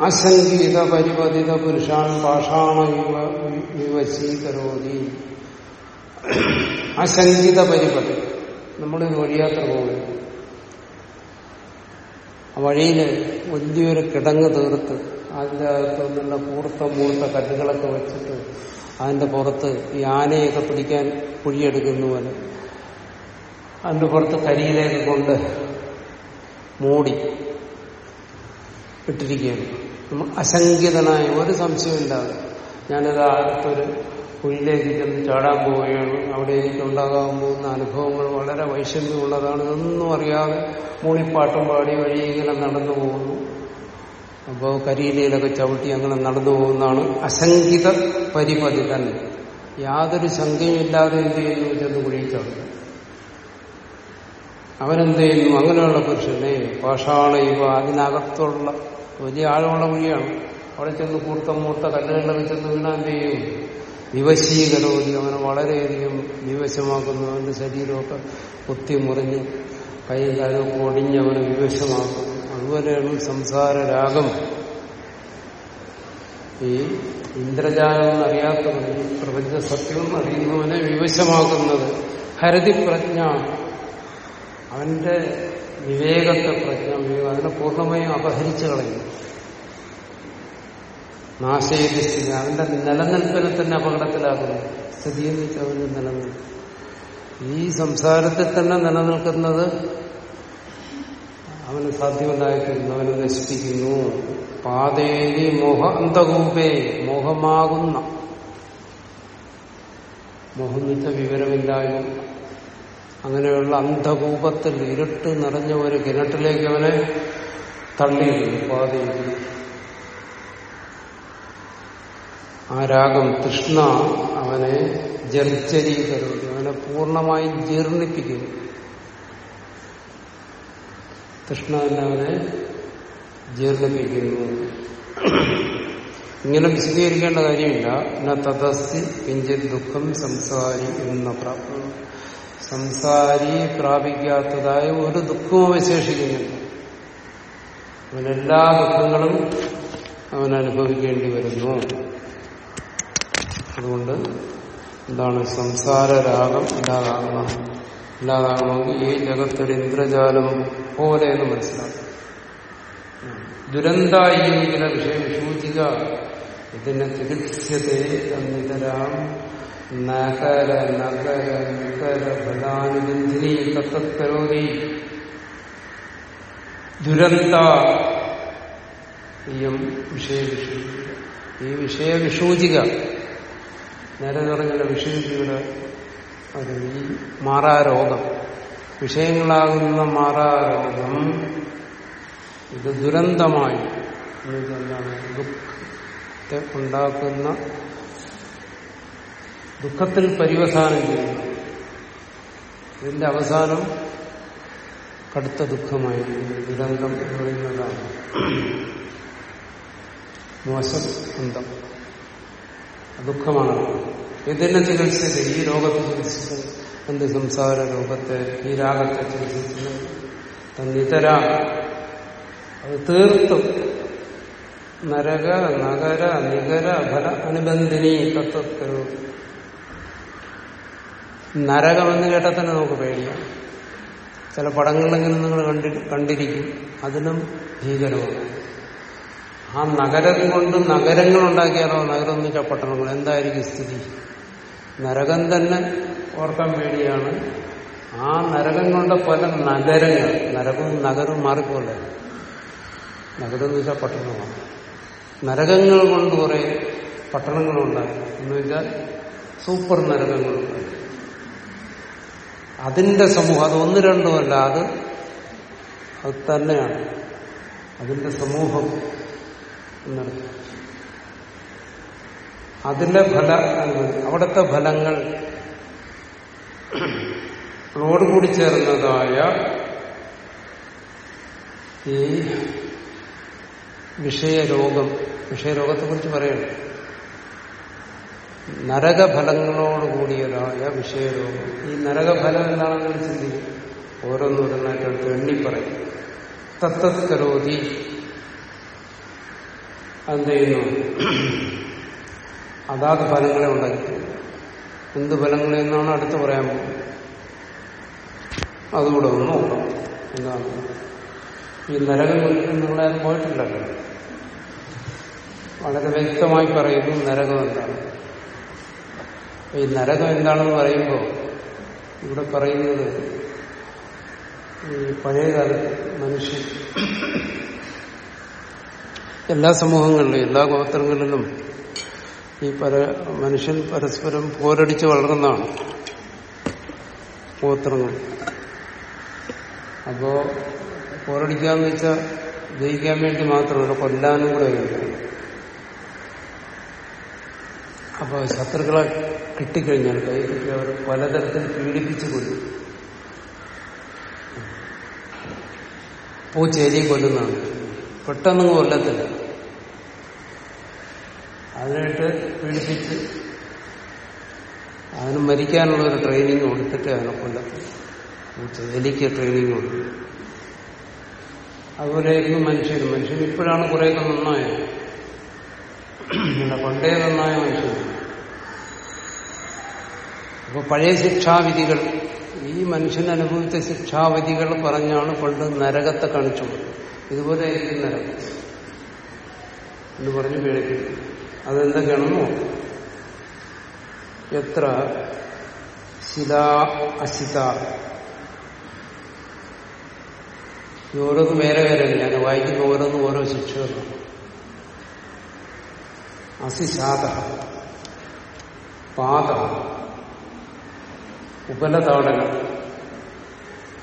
അസംഗീത പരിപതിത പുരുഷാൻ പാഷാണ വിവശീകരോതി. അസംഗീത പരിപതി. നമ്മളൊരു വഴിയാത്ര പോകുന്നു ആ വഴിയിൽ വലിയൊരു കിടങ്ങ് തീർത്ത് അതിന്റെ അകത്ത് നിന്നുള്ള മൂർത്ത കല്ലുകളൊക്കെ വെച്ചിട്ട് അതിന്റെ പുറത്ത് ഈ ആനയൊക്കെ പിടിക്കാൻ കുഴിയെടുക്കുന്ന പോലെ അതിന്റെ പുറത്ത് കരിയിലേക്ക് കൊണ്ട് മൂടി ഇട്ടിരിക്കുകയാണ്. നമ്മൾ അശങ്കിതനായ ഒരു സംശയമില്ലാതെ ഞാനത് അടുത്തൊരു കുഴിയിലേക്ക് ചെന്ന് ചാടാൻ പോവുകയാണ്. അവിടെ എനിക്ക് ഉണ്ടാകാൻ പോകുന്ന അനുഭവങ്ങൾ വളരെ വൈഷമ്യമുള്ളതാണ്. ഇതൊന്നും അറിയാതെ മൂളിപ്പാട്ടും പാടി വഴി ഇങ്ങനെ നടന്നു പോകുന്നു. അപ്പോൾ കരിയിലയിലൊക്കെ ചവിട്ടി അങ്ങനെ നടന്നു പോകുന്നതാണ് അശങ്കിത പരിപതി തന്നെ യാതൊരു ശങ്കയും ഇല്ലാതെ എന്ത് ചെയ്യുന്നു? ചെന്ന് കുഴിച്ചാണ് അവനെന്ത് ചെയ്യുന്നു? അങ്ങനെയുള്ള പുരുഷനെ പാഷാണ ഇവ അതിനകത്തുള്ള വലിയ ആഴമുള്ള കുഴിയാണ് അവിടെ ചെന്ന് കൂർത്ത മൂർത്ത കല്ലുകളിലൊക്കെ ചെന്ന് വീണാൻ ചെയ്യും? വിവശീകരവും അവനെ വളരെയധികം വിവശമാക്കുന്നു അവന്റെ ശരീരമൊക്കെ കുത്തി മുറിഞ്ഞ് കൈ കാലമൊക്കെ ഒടിഞ്ഞ് അവനെ വിവശമാക്കുന്നു. അതുപോലെയാണ് സംസാര രാഗം ഈ ഇന്ദ്രജാലം എന്നറിയാത്തവൻ ഈ പ്രപഞ്ച സത്യം അറിയുന്നവനെ വിവശമാക്കുന്നത് ഹരതി പ്രജ്ഞ. അവന്റെ വിവേകത്തെ പ്രജ്ഞ വിവേകം അതിനെ പൂർണമായും അപഹരിച്ചു കളയും നാശയുടെ സ്ഥിതി അവന്റെ നിലനിൽപ്പിനെ തന്നെ അപകടത്തിലാക്കുന്നു. സ്ഥിതി എന്ന് വെച്ചാൽ അവന്റെ നിലനിൽപ്പ്. ഈ സംസാരത്തിൽ തന്നെ നിലനിൽക്കുന്നത് അവന് സാധ്യമല്ലായിത്തീരുന്നു അവനെ നശിപ്പിക്കുന്നു. പാതേരി മോഹ അന്തകൂപേ മോഹമാകുന്ന. മോഹം വിവരമില്ലായ്മ. അങ്ങനെയുള്ള അന്ധകൂപത്തിൽ ഇരുട്ട് നിറഞ്ഞ ഒരു കിണറ്റിലേക്ക് അവനെ തള്ളി പാതയിൽ ആ രാഗം തൃഷ്ണ അവനെ ജർജരീകരുന്നു അവനെ പൂർണമായി ജീർണിപ്പിക്കുന്നു. തൃഷ്ണ തന്നെ അവനെ ജീർണിപ്പിക്കുന്നു. ഇങ്ങനെ വിശദീകരിക്കേണ്ട കാര്യമില്ല. പിന്നെ തതസ്സി പിഞ്ചിൽ ദുഃഖം സംസാരി എന്ന പ്രാപ്തി സംസാരി പ്രാപിക്കാത്തതായ ഒരു ദുഃഖവും അവശേഷിക്കുന്നില്ല. അവനെല്ലാ ദുഃഖങ്ങളും അവൻ അനുഭവിക്കേണ്ടി വരുന്നു. അതുകൊണ്ട് എന്താണ് സംസാര രാഗം ഇല്ലാതാകണം. ഇല്ലാതാകണമെങ്കിൽ ഈ ജഗത്തൊരു ഇന്ദ്രജാലം പോലെ എന്ന് മനസ്സിലാക്കും. ദുരന്തായി ചില വിഷയം ശൂചിക. ഇതിനെ തിരിച്ചതേ എന്നിതരാം നകര നഗര നികര ഫലാനുബന്ധിനി തത്തരോധി ദുരന്ത വിഷയവിഷൂചിക ഈ വിഷയവിഷൂചിക നേരെ പറഞ്ഞുള്ള വിഷയൂചിയുടെ അത് ഈ മാറാരോഗം വിഷയങ്ങളാകുന്ന മാറാരോഗം ഇത് ദുരന്തമായി എന്താണ് ദുഃഖത്തെ ഉണ്ടാക്കുന്ന ദുഃഖത്തിൽ പര്യവസാനം ചെയ്യുന്നു ഇതിന്റെ അവസാനം കടുത്ത ദുഃഖമായി ദുരന്തം എന്ന് പറയുന്നതാണ് മോശം അന്തം ദുഃഖമാണ്. ഇതിനെ ചികിത്സിച്ച് ഈ രോഗത്തെ ചികിത്സിച്ച് എന്ത് സംസാര രൂപത്തെ ഈ രാഗത്തെ ചികിത്സിച്ചത്. തന്നിതര അത് തീർത്തും നരക നഗര നികര ഫല അനുബന്ധിനി തത്വക്കരു നരകമെന്ന് കേട്ടാൽ തന്നെ നമുക്ക് പേടിയാണ് ചില പടങ്ങളിലെങ്കിലും നിങ്ങൾ കണ്ടി കണ്ടിരിക്കും. അതിനും ഭീകരമാണ്. ആ നഗരം കൊണ്ട് നഗരങ്ങൾ ഉണ്ടാക്കിയാലോ? നഗരം എന്ന് വെച്ചാൽ പട്ടണങ്ങൾ. എന്തായിരിക്കും സ്ഥിതി? നരകം തന്നെ ഓർക്കാൻ പേടിയാണ്. ആ നരകം കൊണ്ട് പല നഗരങ്ങൾ. നരകവും നഗരവും മാറിപ്പോലെ നഗരം എന്ന് വെച്ചാൽ പട്ടണമാണ് നരകങ്ങൾ കൊണ്ട് കുറെ പട്ടണങ്ങളുണ്ടായി. എന്ന് വെച്ചാൽ സൂപ്പർ നരകങ്ങളുണ്ടായി. അതിന്റെ സമൂഹം അത് ഒന്ന് രണ്ടുമല്ല അത് അത് തന്നെയാണ്. അതിന്റെ സമൂഹം എന്നർത്ഥം. അതിന്റെ ഫല അവിടുത്തെ ഫലങ്ങൾ കൂടി ചേർന്നതായ ഈ വിഷയരോഗം വിഷയരോഗത്തെ കുറിച്ച് പറയണം. നരകഫലങ്ങളോട് കൂടിയതായ വിഷയരോഗം. ഈ നരകഫലം എന്താണെന്ന് ചിന്തിക്കും. ഓരോന്നോരോന്നായിട്ട് എണ്ണി പറയും തത്തത് എന്ത് ചെയ്യുന്നു അതാത് ഫലങ്ങളെ ഉണ്ടാക്കി എന്ത് ഫലങ്ങളെ എന്നാണ് അടുത്ത് പറയാൻ പോകുന്നത്. അതുകൂടെ ഒന്ന് നോക്കാം എന്താണ്? ഈ നരകം നിങ്ങളാരും പോയിട്ടില്ലല്ലോ വളരെ വ്യക്തമായി പറയുന്നു നരകം എന്താണ്. ഈ നരകം എന്താണെന്ന് പറയുമ്പോൾ ഇവിടെ പറയുന്നത് ഈ പഴയകാലത്ത് മനുഷ്യൻ എല്ലാ സമൂഹങ്ങളിലും എല്ലാ ഗോത്രങ്ങളിലും ഈ പര മനുഷ്യൻ പരസ്പരം പോരടിച്ച് വളർന്നതാണ് ഗോത്രങ്ങൾ. അപ്പോ പോരടിക്കാന്ന് വെച്ചാൽ ജയിക്കാൻ വേണ്ടി മാത്രമല്ല കൊല്ലാനും കൂടെ വേണ്ടിയാണ് അപ്പോൾ ശത്രുക്കളെ കിട്ടിക്കഴിഞ്ഞാൽ കൈ കിട്ടി അവർ പലതരത്തിൽ പീഡിപ്പിച്ചു കൊല്ലും. പൂച്ചേരി കൊല്ലുന്നതാണ്. പെട്ടെന്ന് കൊല്ലത്തില്ല. അതിനായിട്ട് പീഡിപ്പിച്ച് അതിന് മരിക്കാനുള്ള ഒരു ട്രെയിനിങ് കൊടുത്തിട്ട് അതിനെ കൊല്ലത്തില്ല പൂച്ചേരിക്ക് ട്രെയിനിങ് കൊടുക്കും അതുപോലെയായിരുന്നു മനുഷ്യർ മനുഷ്യൻ. ഇപ്പോഴാണ് കുറേയൊക്കെ നന്നായത്. പണ്ടേ നന്നായ മനുഷ്യൻ. അപ്പൊ പഴയ ശിക്ഷാവിധികൾ ഈ മനുഷ്യൻ അനുഭവിച്ച ശിക്ഷാവിധികൾ പറഞ്ഞാണ് പണ്ട് നരകത്തെ കാണിച്ചു ഇതുപോലെ ആയിരിക്കും നരകം. എന്ന് പറഞ്ഞ് പേടിക്കും അതെന്തൊക്കെയാണെന്നോ? എത്ര ശില അശിത. ഓരോന്നും വേറെ വേറെ ഞാൻ വായിക്കുന്ന ഓരോന്നും ഓരോ ശിക്ഷകളാണ്. അസിശാത പാത ഉപലതാടനം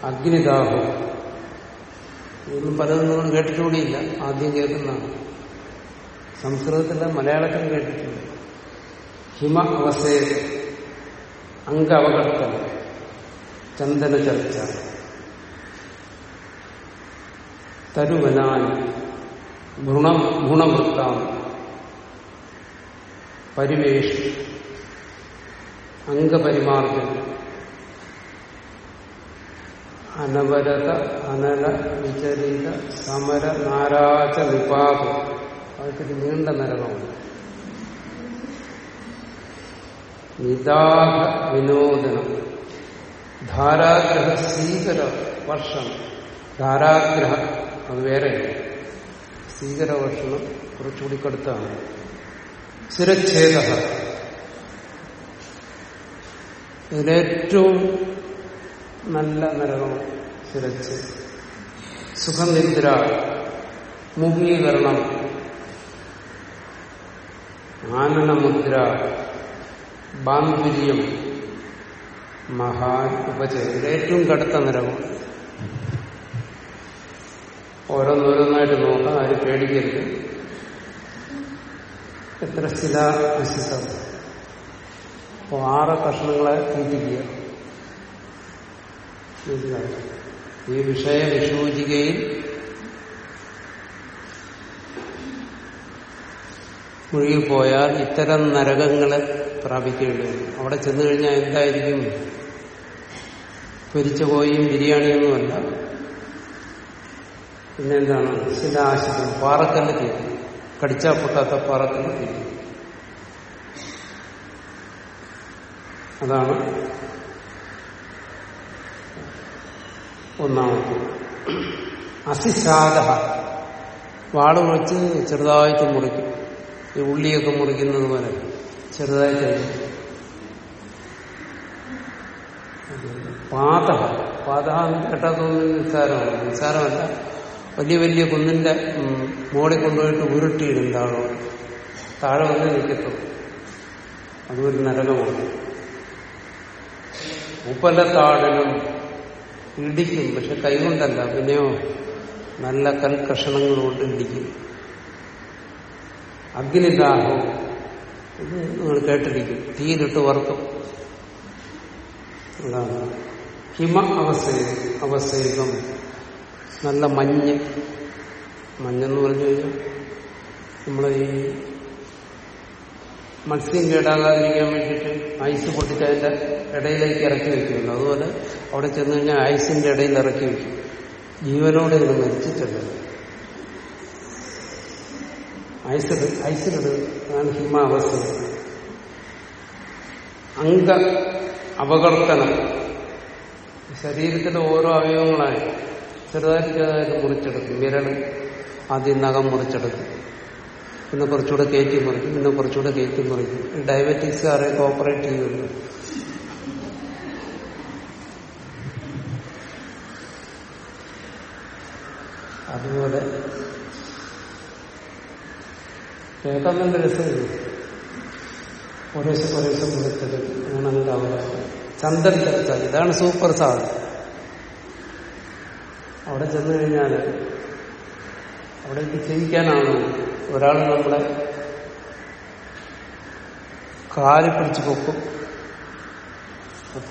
അഗ്നിദാഹം. ഇതൊന്നും പലതും നിങ്ങൾ കേട്ടിട്ടുകൂടിയില്ല. ആദ്യം കേൾക്കുന്നതാണ് സംസ്കൃതത്തിലെ മലയാളത്തിൽ കേട്ടിട്ടുണ്ട്. ഹിമ അവസേ അംഗവകർത്തനം ചന്ദന ചർച്ച. തരുവനാൻ ഭ്രുണം ഗുണവൃത്താം. പരിവേഷ് അംഗപരിമാർജനം. അനവരത അനല വിചരിത സമര നാരാച വിപാകം. അതൊക്കെ നീണ്ട നരകമാണ്. നിദാഹ വിനോദനം. ധാരാഗ്രഹ സ്വീകര വർഷം. ധാരാഗ്രഹ അത് വേറെ. സ്വീകര വർഷണം കുറച്ചുകൂടി കടുത്താണ്. ശിരച്ഛേദ ഇതിലേറ്റവും നല്ല നരകം ശിരച്ച് സുഖനിദ്ര മുഖീകരണം ആനനമുദ്ര ബാന്ധുര്യം മഹാൻ ഉപചയം. ഏറ്റവും കടുത്ത നരകം. ഓരോന്നോരോന്നായിട്ട് നോക്കാം ആരും പേടിക്കരുത്. എത്ര സ്ഥിര വിശിഷ്ടം അപ്പോൾ ആറ് കഷ്ണങ്ങളെ തീറ്റിക്കുക ഈ വിഷയ വിഷൂചികയിൽ മുഴുകിപ്പോയാൽ ഇത്തരം നരകങ്ങളെ പ്രാപിക്കേണ്ടി വരും. അവിടെ ചെന്നു കഴിഞ്ഞാൽ എന്തായിരിക്കും? പൊരിച്ച പോയും ബിരിയാണിയൊന്നുമല്ല പിന്നെന്താണ് ചില ആശയം പാറക്കല്ല് തീരും കടിച്ചാ പൊട്ടാത്ത പാറക്കല്ല് തീരും അതാണ് ഒന്നാമത്തെ അസിശാല വാൾ വെച്ച് ചെറുതായിട്ട് മുറിക്കും. ഈ ഉള്ളിയൊക്കെ മുറിക്കുന്നത് പോലെ ചെറുതായിട്ട് പാത പാത എന്ന് കേട്ടാൽ തോന്നുന്നത് നിസ്സാരമാണ്. നിസ്സാരമല്ല. വലിയ വലിയ കുന്നിന്റെ മോളിൽ കൊണ്ടുപോയിട്ട് ഉരുട്ടിയിടും താഴെ വന്ന് നിൽക്കത്തുള്ളൂ. അതൊരു നരകമാണ്. ഉപ്പല്ല താഴലും ഇടിക്കും. പക്ഷെ കൈകൊണ്ടല്ല. പിന്നെയോ നല്ല കൽക്കഷണങ്ങൾ കൊണ്ട് ഇടിക്കും. അഗ്നിദാഹം. ഇത് നിങ്ങൾ കേട്ടിരിക്കും. തീയിലിട്ട് വറുക്കും. അതാണ്. ഹിമ അവസേ അവസേകം. നല്ല മഞ്ഞ്. മഞ്ഞെന്ന് പറഞ്ഞു കഴിഞ്ഞാൽ നമ്മൾ ഈ മത്സ്യം കേടാകാതിരിക്കാൻ വേണ്ടിയിട്ട് ഐസ് പൊട്ടിച്ച് അതിന്റെ ഇടയിലേക്ക് ഇറക്കി വെക്കുന്നു അതുപോലെ അവിടെ ചെന്ന് കഴിഞ്ഞാൽ ഐസിന്റെ ഇടയിൽ ഇറക്കി വെക്കും ജീവനോടെ ഇത് മരിച്ചിട്ടുണ്ട്. ഐസിട് ഐസിലിട് അതാണ് ഹിമാവസ്ഥ. അംഗ അപകർത്തനം ശരീരത്തിന്റെ ഓരോ അവയവങ്ങളായി ചെറുതായിട്ട് ചെറുതായിട്ട് മുറിച്ചെടുക്കും. വിരൽ ആദ്യം നഖം മുറിച്ചെടുക്കും. പിന്നെ കുറച്ചുകൂടെ കയറ്റി മുറിക്കും പിന്നെ കുറച്ചുകൂടെ കയറ്റി മുറിക്കും. ഡയബറ്റിക്സ് ആരെ കോപ്പറേറ്റ് ചെയ്യുമല്ലോ? അതുപോലെ കേൾക്കാൻ നല്ല രസമില്ല ഒരേശം ഒരേശം കൊടുത്തത് അങ്ങനെ നല്ല അവകാശം. ചന്ദൻ ചർച്ച ഇതാണ് സൂപ്പർ സാധനം. അവിടെ ചെന്നു കഴിഞ്ഞാൽ അവിടെ ചെയ്യിക്കാനാണ് ഒരാൾ നമ്മളെ കാൽ പിടിച്ച് പൊക്കും.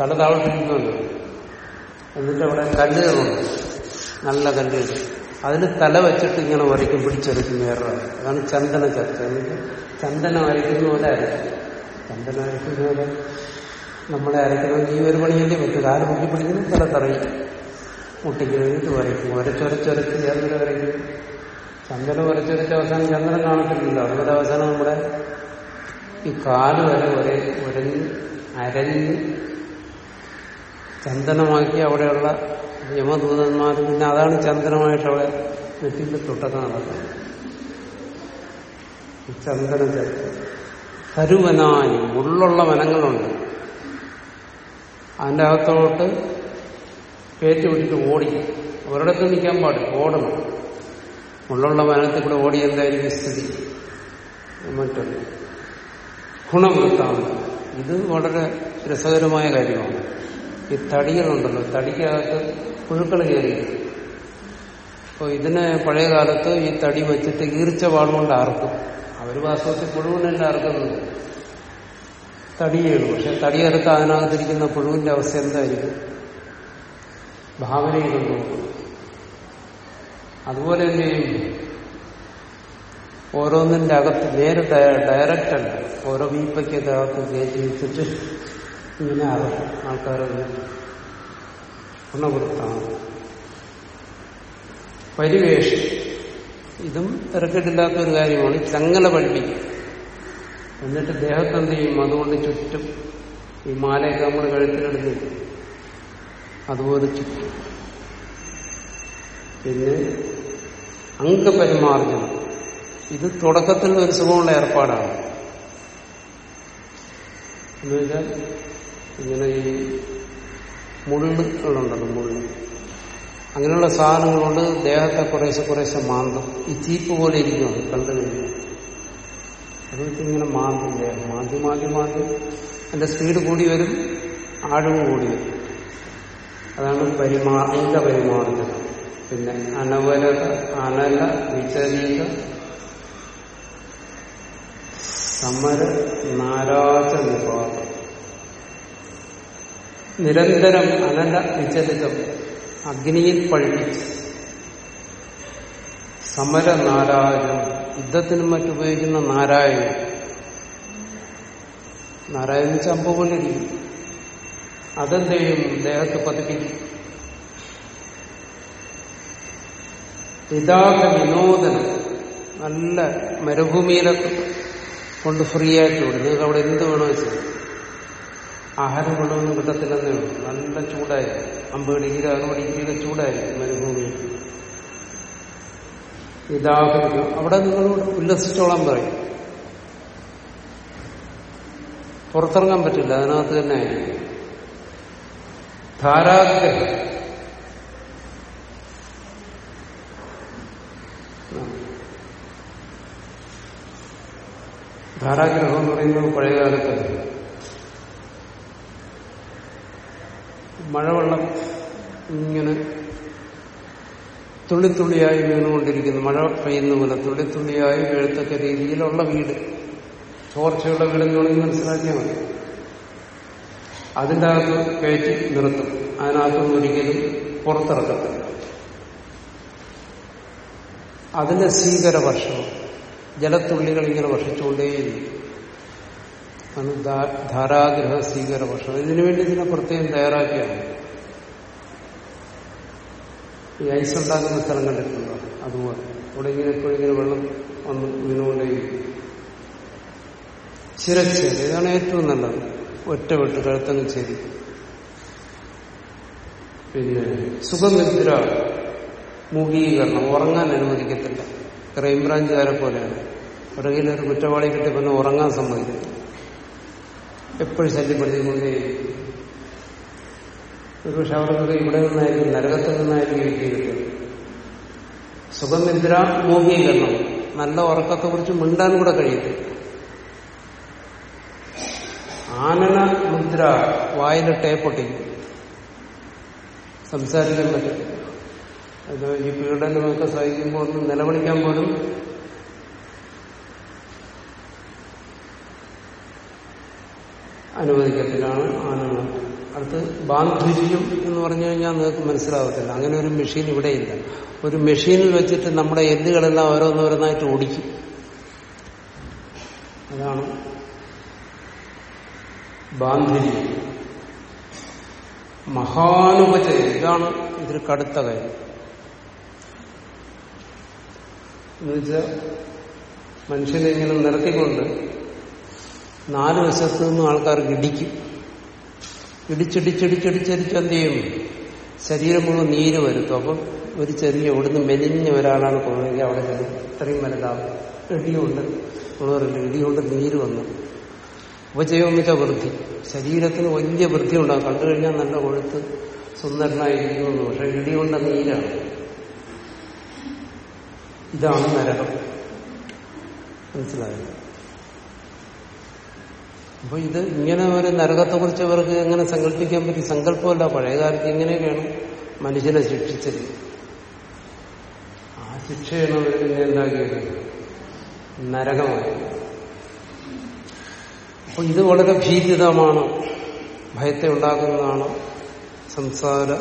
തല താഴ്ത്തിരിക്കുമല്ലോ എന്നിട്ട് അവിടെ കല്ലുകളുണ്ട് നല്ല കല്ലുകൾ അതിന് തല വെച്ചിട്ട് ഇങ്ങനെ വരയ്ക്കും പിടിച്ചെടുക്കും വേറെ അതാണ് ചന്ദന ചർച്ച. എന്നിട്ട് ചന്ദനം അരയ്ക്കുന്ന പോലെ അരയ്ക്കും. ചന്ദനം അരയ്ക്കുന്ന പോലെ നമ്മളെ അരയ്ക്കണമെങ്കിൽ ഈ ഒരു പണിയല്ലേ പറ്റും. കാൽ പൊക്കി പിടിക്കുന്നു? തല തറയും മുട്ടിക്ക് വേണ്ടിയിട്ട് വരയ്ക്കും. ഒരച്ചൊരച്ചൊരച്ച് ചേർന്നിട്ട് വരയ്ക്കും. ചന്ദനം വരച്ചതിന്റെ അവസാനം ചന്ദ്രൻ കാണത്തില്ലല്ലോ അതുപോലെ അവസാനം നമ്മുടെ ഈ കാൽ വരെ ഒരേ ഒരഞ്ഞ് അരഞ്ഞ് ചന്ദനമാക്കി അവിടെയുള്ള യമദൂതന്മാർ പിന്നെ അതാണ് ചന്ദനമായിട്ട് അവിടെ നെറ്റിന്റെ തൊട്ടൊക്കെ നടക്കുന്നത്. ചന്ദന ചർച്ച ഉള്ളുള്ള വനങ്ങളുണ്ട്. അതിന്റെ അകത്തോട്ട് കയറ്റി വിട്ടിട്ട് ഓടി. ഒരിടത്ത് നിൽക്കാൻ പാടില്ല. ഓടണം. മുള്ളുള്ള വനത്തിൽ കൂടെ ഓടി എന്തായിരിക്കും സ്ഥിതി? മറ്റൊന്ന്. ഗുണവൃത്താന്തം ഇത് വളരെ രസകരമായ കാര്യമാണ്. ഈ തടികളുണ്ടല്ലോ തടിക്കകത്ത് പുഴുക്കൾ കയറി. അപ്പോൾ ഇതിനെ പഴയ കാലത്ത് ഈ തടി വെച്ചിട്ട് ഈർച്ച വാളുകൊണ്ട് ആർക്കും അവർ വാസ്തവത്തിൽ പുഴുവിനല്ല ആർക്കുന്നത് തടിയാണ് പക്ഷെ തടിയെടുത്ത് അതിനകത്തിരിക്കുന്ന പുഴുവിന്റെ അവസ്ഥ എന്തായിരിക്കും? ഭാവനയിൽ അതുപോലെ തന്നെ ഓരോന്നിന്റെ അകത്ത് നേരെ ഡയറക്റ്റ് അല്ല ഓരോ വീപ്പയ്ക്കൊക്കെ അകത്ത് കയറ്റി വെച്ചിട്ട് ഇങ്ങനെ ആകും ആൾക്കാരെ ഗുണവൃത്താണ് പരിവേഷം ഇതും തിരക്കിട്ടില്ലാത്ത ഒരു കാര്യമാണ്. ചങ്ങല പള്ളി. എന്നിട്ട് ദേഹത്ത് എന്ത് ചെയ്യും? അതുകൊണ്ട് ചുറ്റും ഈ മാലയൊക്കെ നമ്മൾ കഴുത്തിലെടുത്ത് അതുപോലെ ചുറ്റും. പിന്നെ അംഗപരിമാർജനം ഇത് തുടക്കത്തിൽ ഒരു സുഖമുള്ള ഏർപ്പാടാണ്. എന്നുവെച്ചാൽ ഇങ്ങനെ ഈ മുള്ളുകളുണ്ടല്ലോ മുള്ളു. അങ്ങനെയുള്ള സാധനങ്ങൾ കൊണ്ട് ദേഹത്തെ കുറേശ്ശെ കുറേശ്ശെ മാന്തം. ഈ ചീപ്പ് പോലെ ഇരിക്കും കണ്ടു കഴിഞ്ഞാൽ. അത് ഇങ്ങനെ മാന്തും ദേഹം. മാന്തി മാന്തി മാന്തി. അതിന്റെ സ്പീഡ് കൂടി വരും ആഴവും കൂടി വരും. അതാണ് പരിമാ അംഗപരിമാർജനം പിന്നെ അനവരത അനല വിചരീത സമര നാരാജ നിപാതം നിരന്തരം അനല വിചലിതം അഗ്നിയിൽ പഴിപ്പിച്ച് സമര നാരായണം യുദ്ധത്തിനും മറ്റുപയോഗിക്കുന്ന നാരായണം നാരായണ ചമ്പ കൊണ്ടിരിക്കും അതെന്ത് ദേഹത്ത് പതിപ്പിക്കും യഥാർത്ഥ വിനോദനം നല്ല മരുഭൂമിയിലെ കൊണ്ട് ഫ്രീ ആയിട്ട് വിടും. നിങ്ങൾക്ക് അവിടെ എന്ത് വേണോ വെച്ചാൽ ആഹാരം കൊണ്ടൊന്നും കിട്ടത്തില്ലെന്നേ ഉള്ളൂ. നല്ല ചൂടായിരിക്കും. അമ്പത് ഡിഗ്രി അറുപത് ഡിഗ്രിയൊക്കെ ചൂടായിരിക്കും മരുഭൂമിയിൽ. ഇതാകരുത് അവിടെ നിങ്ങളോട് ഉല്ലസിച്ചോളാൻ പറയും. പുറത്തിറങ്ങാൻ പറ്റില്ല. അതിനകത്ത് തന്നെ ധാരാഗ്രഹം ധാരാഗ്രഹം എന്ന് പറയുന്നത് പഴയകാലത്ത് മഴവെള്ളം ഇങ്ങനെ തുള്ളിത്തുള്ളിയായി വീണുകൊണ്ടിരിക്കുന്നു. മഴ പെയ്യുന്ന പോലെ തുള്ളിത്തുള്ളിയായി വീഴത്തക്ക രീതിയിലുള്ള വീട്. ചോർച്ചയുള്ള വീടെന്ന് വേണമെങ്കിൽ മനസ്സിലാക്കിയാൽ മതി. അതിന്റെ അകത്ത് കയറ്റി നിർത്തും. അതിനകത്തൊന്നും ഒരിക്കലും പുറത്തിറക്കത്തില്ല. അതിന്റെ സ്വീകര വർഷം ജലത്തുള്ളികൾ ഇങ്ങനെ വർഷിച്ചുകൊണ്ടേയിരിക്കും. ധാരാഗ്രഹ സ്വീകര വർഷം. ഇതിനുവേണ്ടി ഇതിനെ പ്രത്യേകം തയ്യാറാക്കിയാണ്. ഈ ഐസ് ഉണ്ടാക്കുന്ന സ്ഥലം കണ്ടിട്ടുണ്ടോ? അതുപോലെ. അവിടെ ഇങ്ങനെ എപ്പോഴും വെള്ളം വന്ന് വീണുകൊണ്ടേയിരിക്കും. ശിരച്ഛേദം ഇതാണ് ഏറ്റവും നല്ലത്. ഒറ്റ വെട്ട് കഴുത്തങ്ങ് ചേരി. പിന്നെ സുഖനിദ്ര മുഖീകരണം ഉറങ്ങാൻ അനുവദിക്കത്തില്ല. ക്രൈംബ്രാഞ്ചുകാരെ പോലെയാണ്. പുറകിൽ ഒരു കുറ്റവാളി കിട്ടി പിന്നെ ഉറങ്ങാൻ സമ്മതിക്കുന്നു എപ്പോഴും ശല്യപ്പെടുത്തിക്കൊണ്ടേ ഒരുപക്ഷെ അവർക്കൊക്കെ ഇവിടെ നിന്നായിരിക്കും നരകത്തിൽ നിന്നായിരിക്കും കിട്ടിയത് സുഖനിദ്ര മോഹീകരണം നല്ല ഉറക്കത്തെ കുറിച്ച് മിണ്ടാൻ കൂടെ കഴിയത്തില്ല ആനന മുദ്ര വായിലെ ടേപ്പൊട്ടിക്കും സംസാരിക്കാൻ പറ്റും. അത് ഈ പീഡനമൊക്കെ സഹിക്കുമ്പോൾ ഒന്ന് നിലവിളിക്കാൻ പോലും അനുവദിക്കത്തിലാണ് ആനകൾ അടുത്ത് ബാന്ധുര്യം എന്ന് പറഞ്ഞു കഴിഞ്ഞാൽ നിങ്ങൾക്ക് മനസ്സിലാവത്തില്ല. അങ്ങനെ ഒരു മെഷീൻ ഇവിടെയില്ല. ഒരു മെഷീനിൽ വെച്ചിട്ട് നമ്മുടെ എല്ലുകളെല്ലാം ഓരോന്നോരോന്നായിട്ട് ഓടിക്കും. അതാണ് ബാന്ധുര്യം മഹാനുപചയം. ഇതാണ് ഇതിൽ കടുത്ത കാര്യം. എന്നുവെച്ചാൽ മനുഷ്യനെ ഇങ്ങനെ നിർത്തിക്കൊണ്ട് നാല് വശത്തു നിന്നും ആൾക്കാർക്ക് ഇടിക്കും. ഇടിച്ചിടിച്ചിടിച്ചിടിച്ചിടിച്ച് എന്ത് ചെയ്യും? ശരീരം മുഴുവൻ നീര് വരുത്തും. അപ്പം ഒരു ചെറിയ ഇവിടുന്ന് മെലിഞ്ഞ ഒരാളാണ് പോകുന്നതെങ്കിൽ അവിടെ ചെല്ലും ഇത്രയും വലുതാവും ഇടിയുണ്ട്. ഉള്ളവരില്ല ഇടിയുണ്ട്. നീര് വന്നു. ഉപജയം വെച്ചാൽ വൃദ്ധി. ശരീരത്തിന് വലിയ വൃദ്ധി ഉണ്ടാകും. കണ്ടു കഴിഞ്ഞാൽ നല്ല കൊഴുത്ത് സുന്ദരനായിരിക്കുന്നു. പക്ഷെ ഇടിയുണ്ട നീരാണ്. ഇതാണ് നരകം. മനസ്സിലായത് അപ്പൊ ഇത് ഇങ്ങനെ ഒരു നരകത്തെ കുറിച്ച് ഇവർക്ക് എങ്ങനെ സങ്കല്പിക്കാൻ പറ്റി? സങ്കല്പമല്ല പഴയകാലത്ത് ഇങ്ങനെയൊക്കെയാണ് മനുഷ്യനെ ശിക്ഷിച്ചത്. ആ ശിക്ഷയാണ് അവർ പിന്നെ എന്താക്കിയത്? നരകമായി. അപ്പൊ ഇത് വളരെ ഭീതിതമാണ്. ഭയത്തെ ഉണ്ടാക്കുന്നതാണ് സംസാര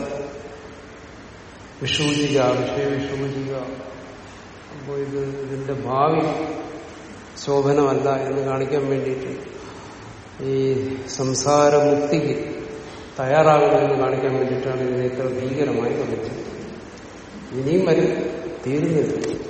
വിഷൂചിക വിഷയ വിഷൂചിക അപ്പോൾ ഇത് ഇതിന്റെ ഭാവി ശോഭനമല്ല എന്ന് കാണിക്കാൻ വേണ്ടിയിട്ട് ഈ സംസാരമുക്തിക്ക് തയ്യാറാകണമെന്ന് കാണിക്കാൻ വേണ്ടിയിട്ടാണ് ഇതിനെ ഇത്ര ഭീകരമായി കളിച്ചത് ഇനിയും വരും തീരുന്നില്ല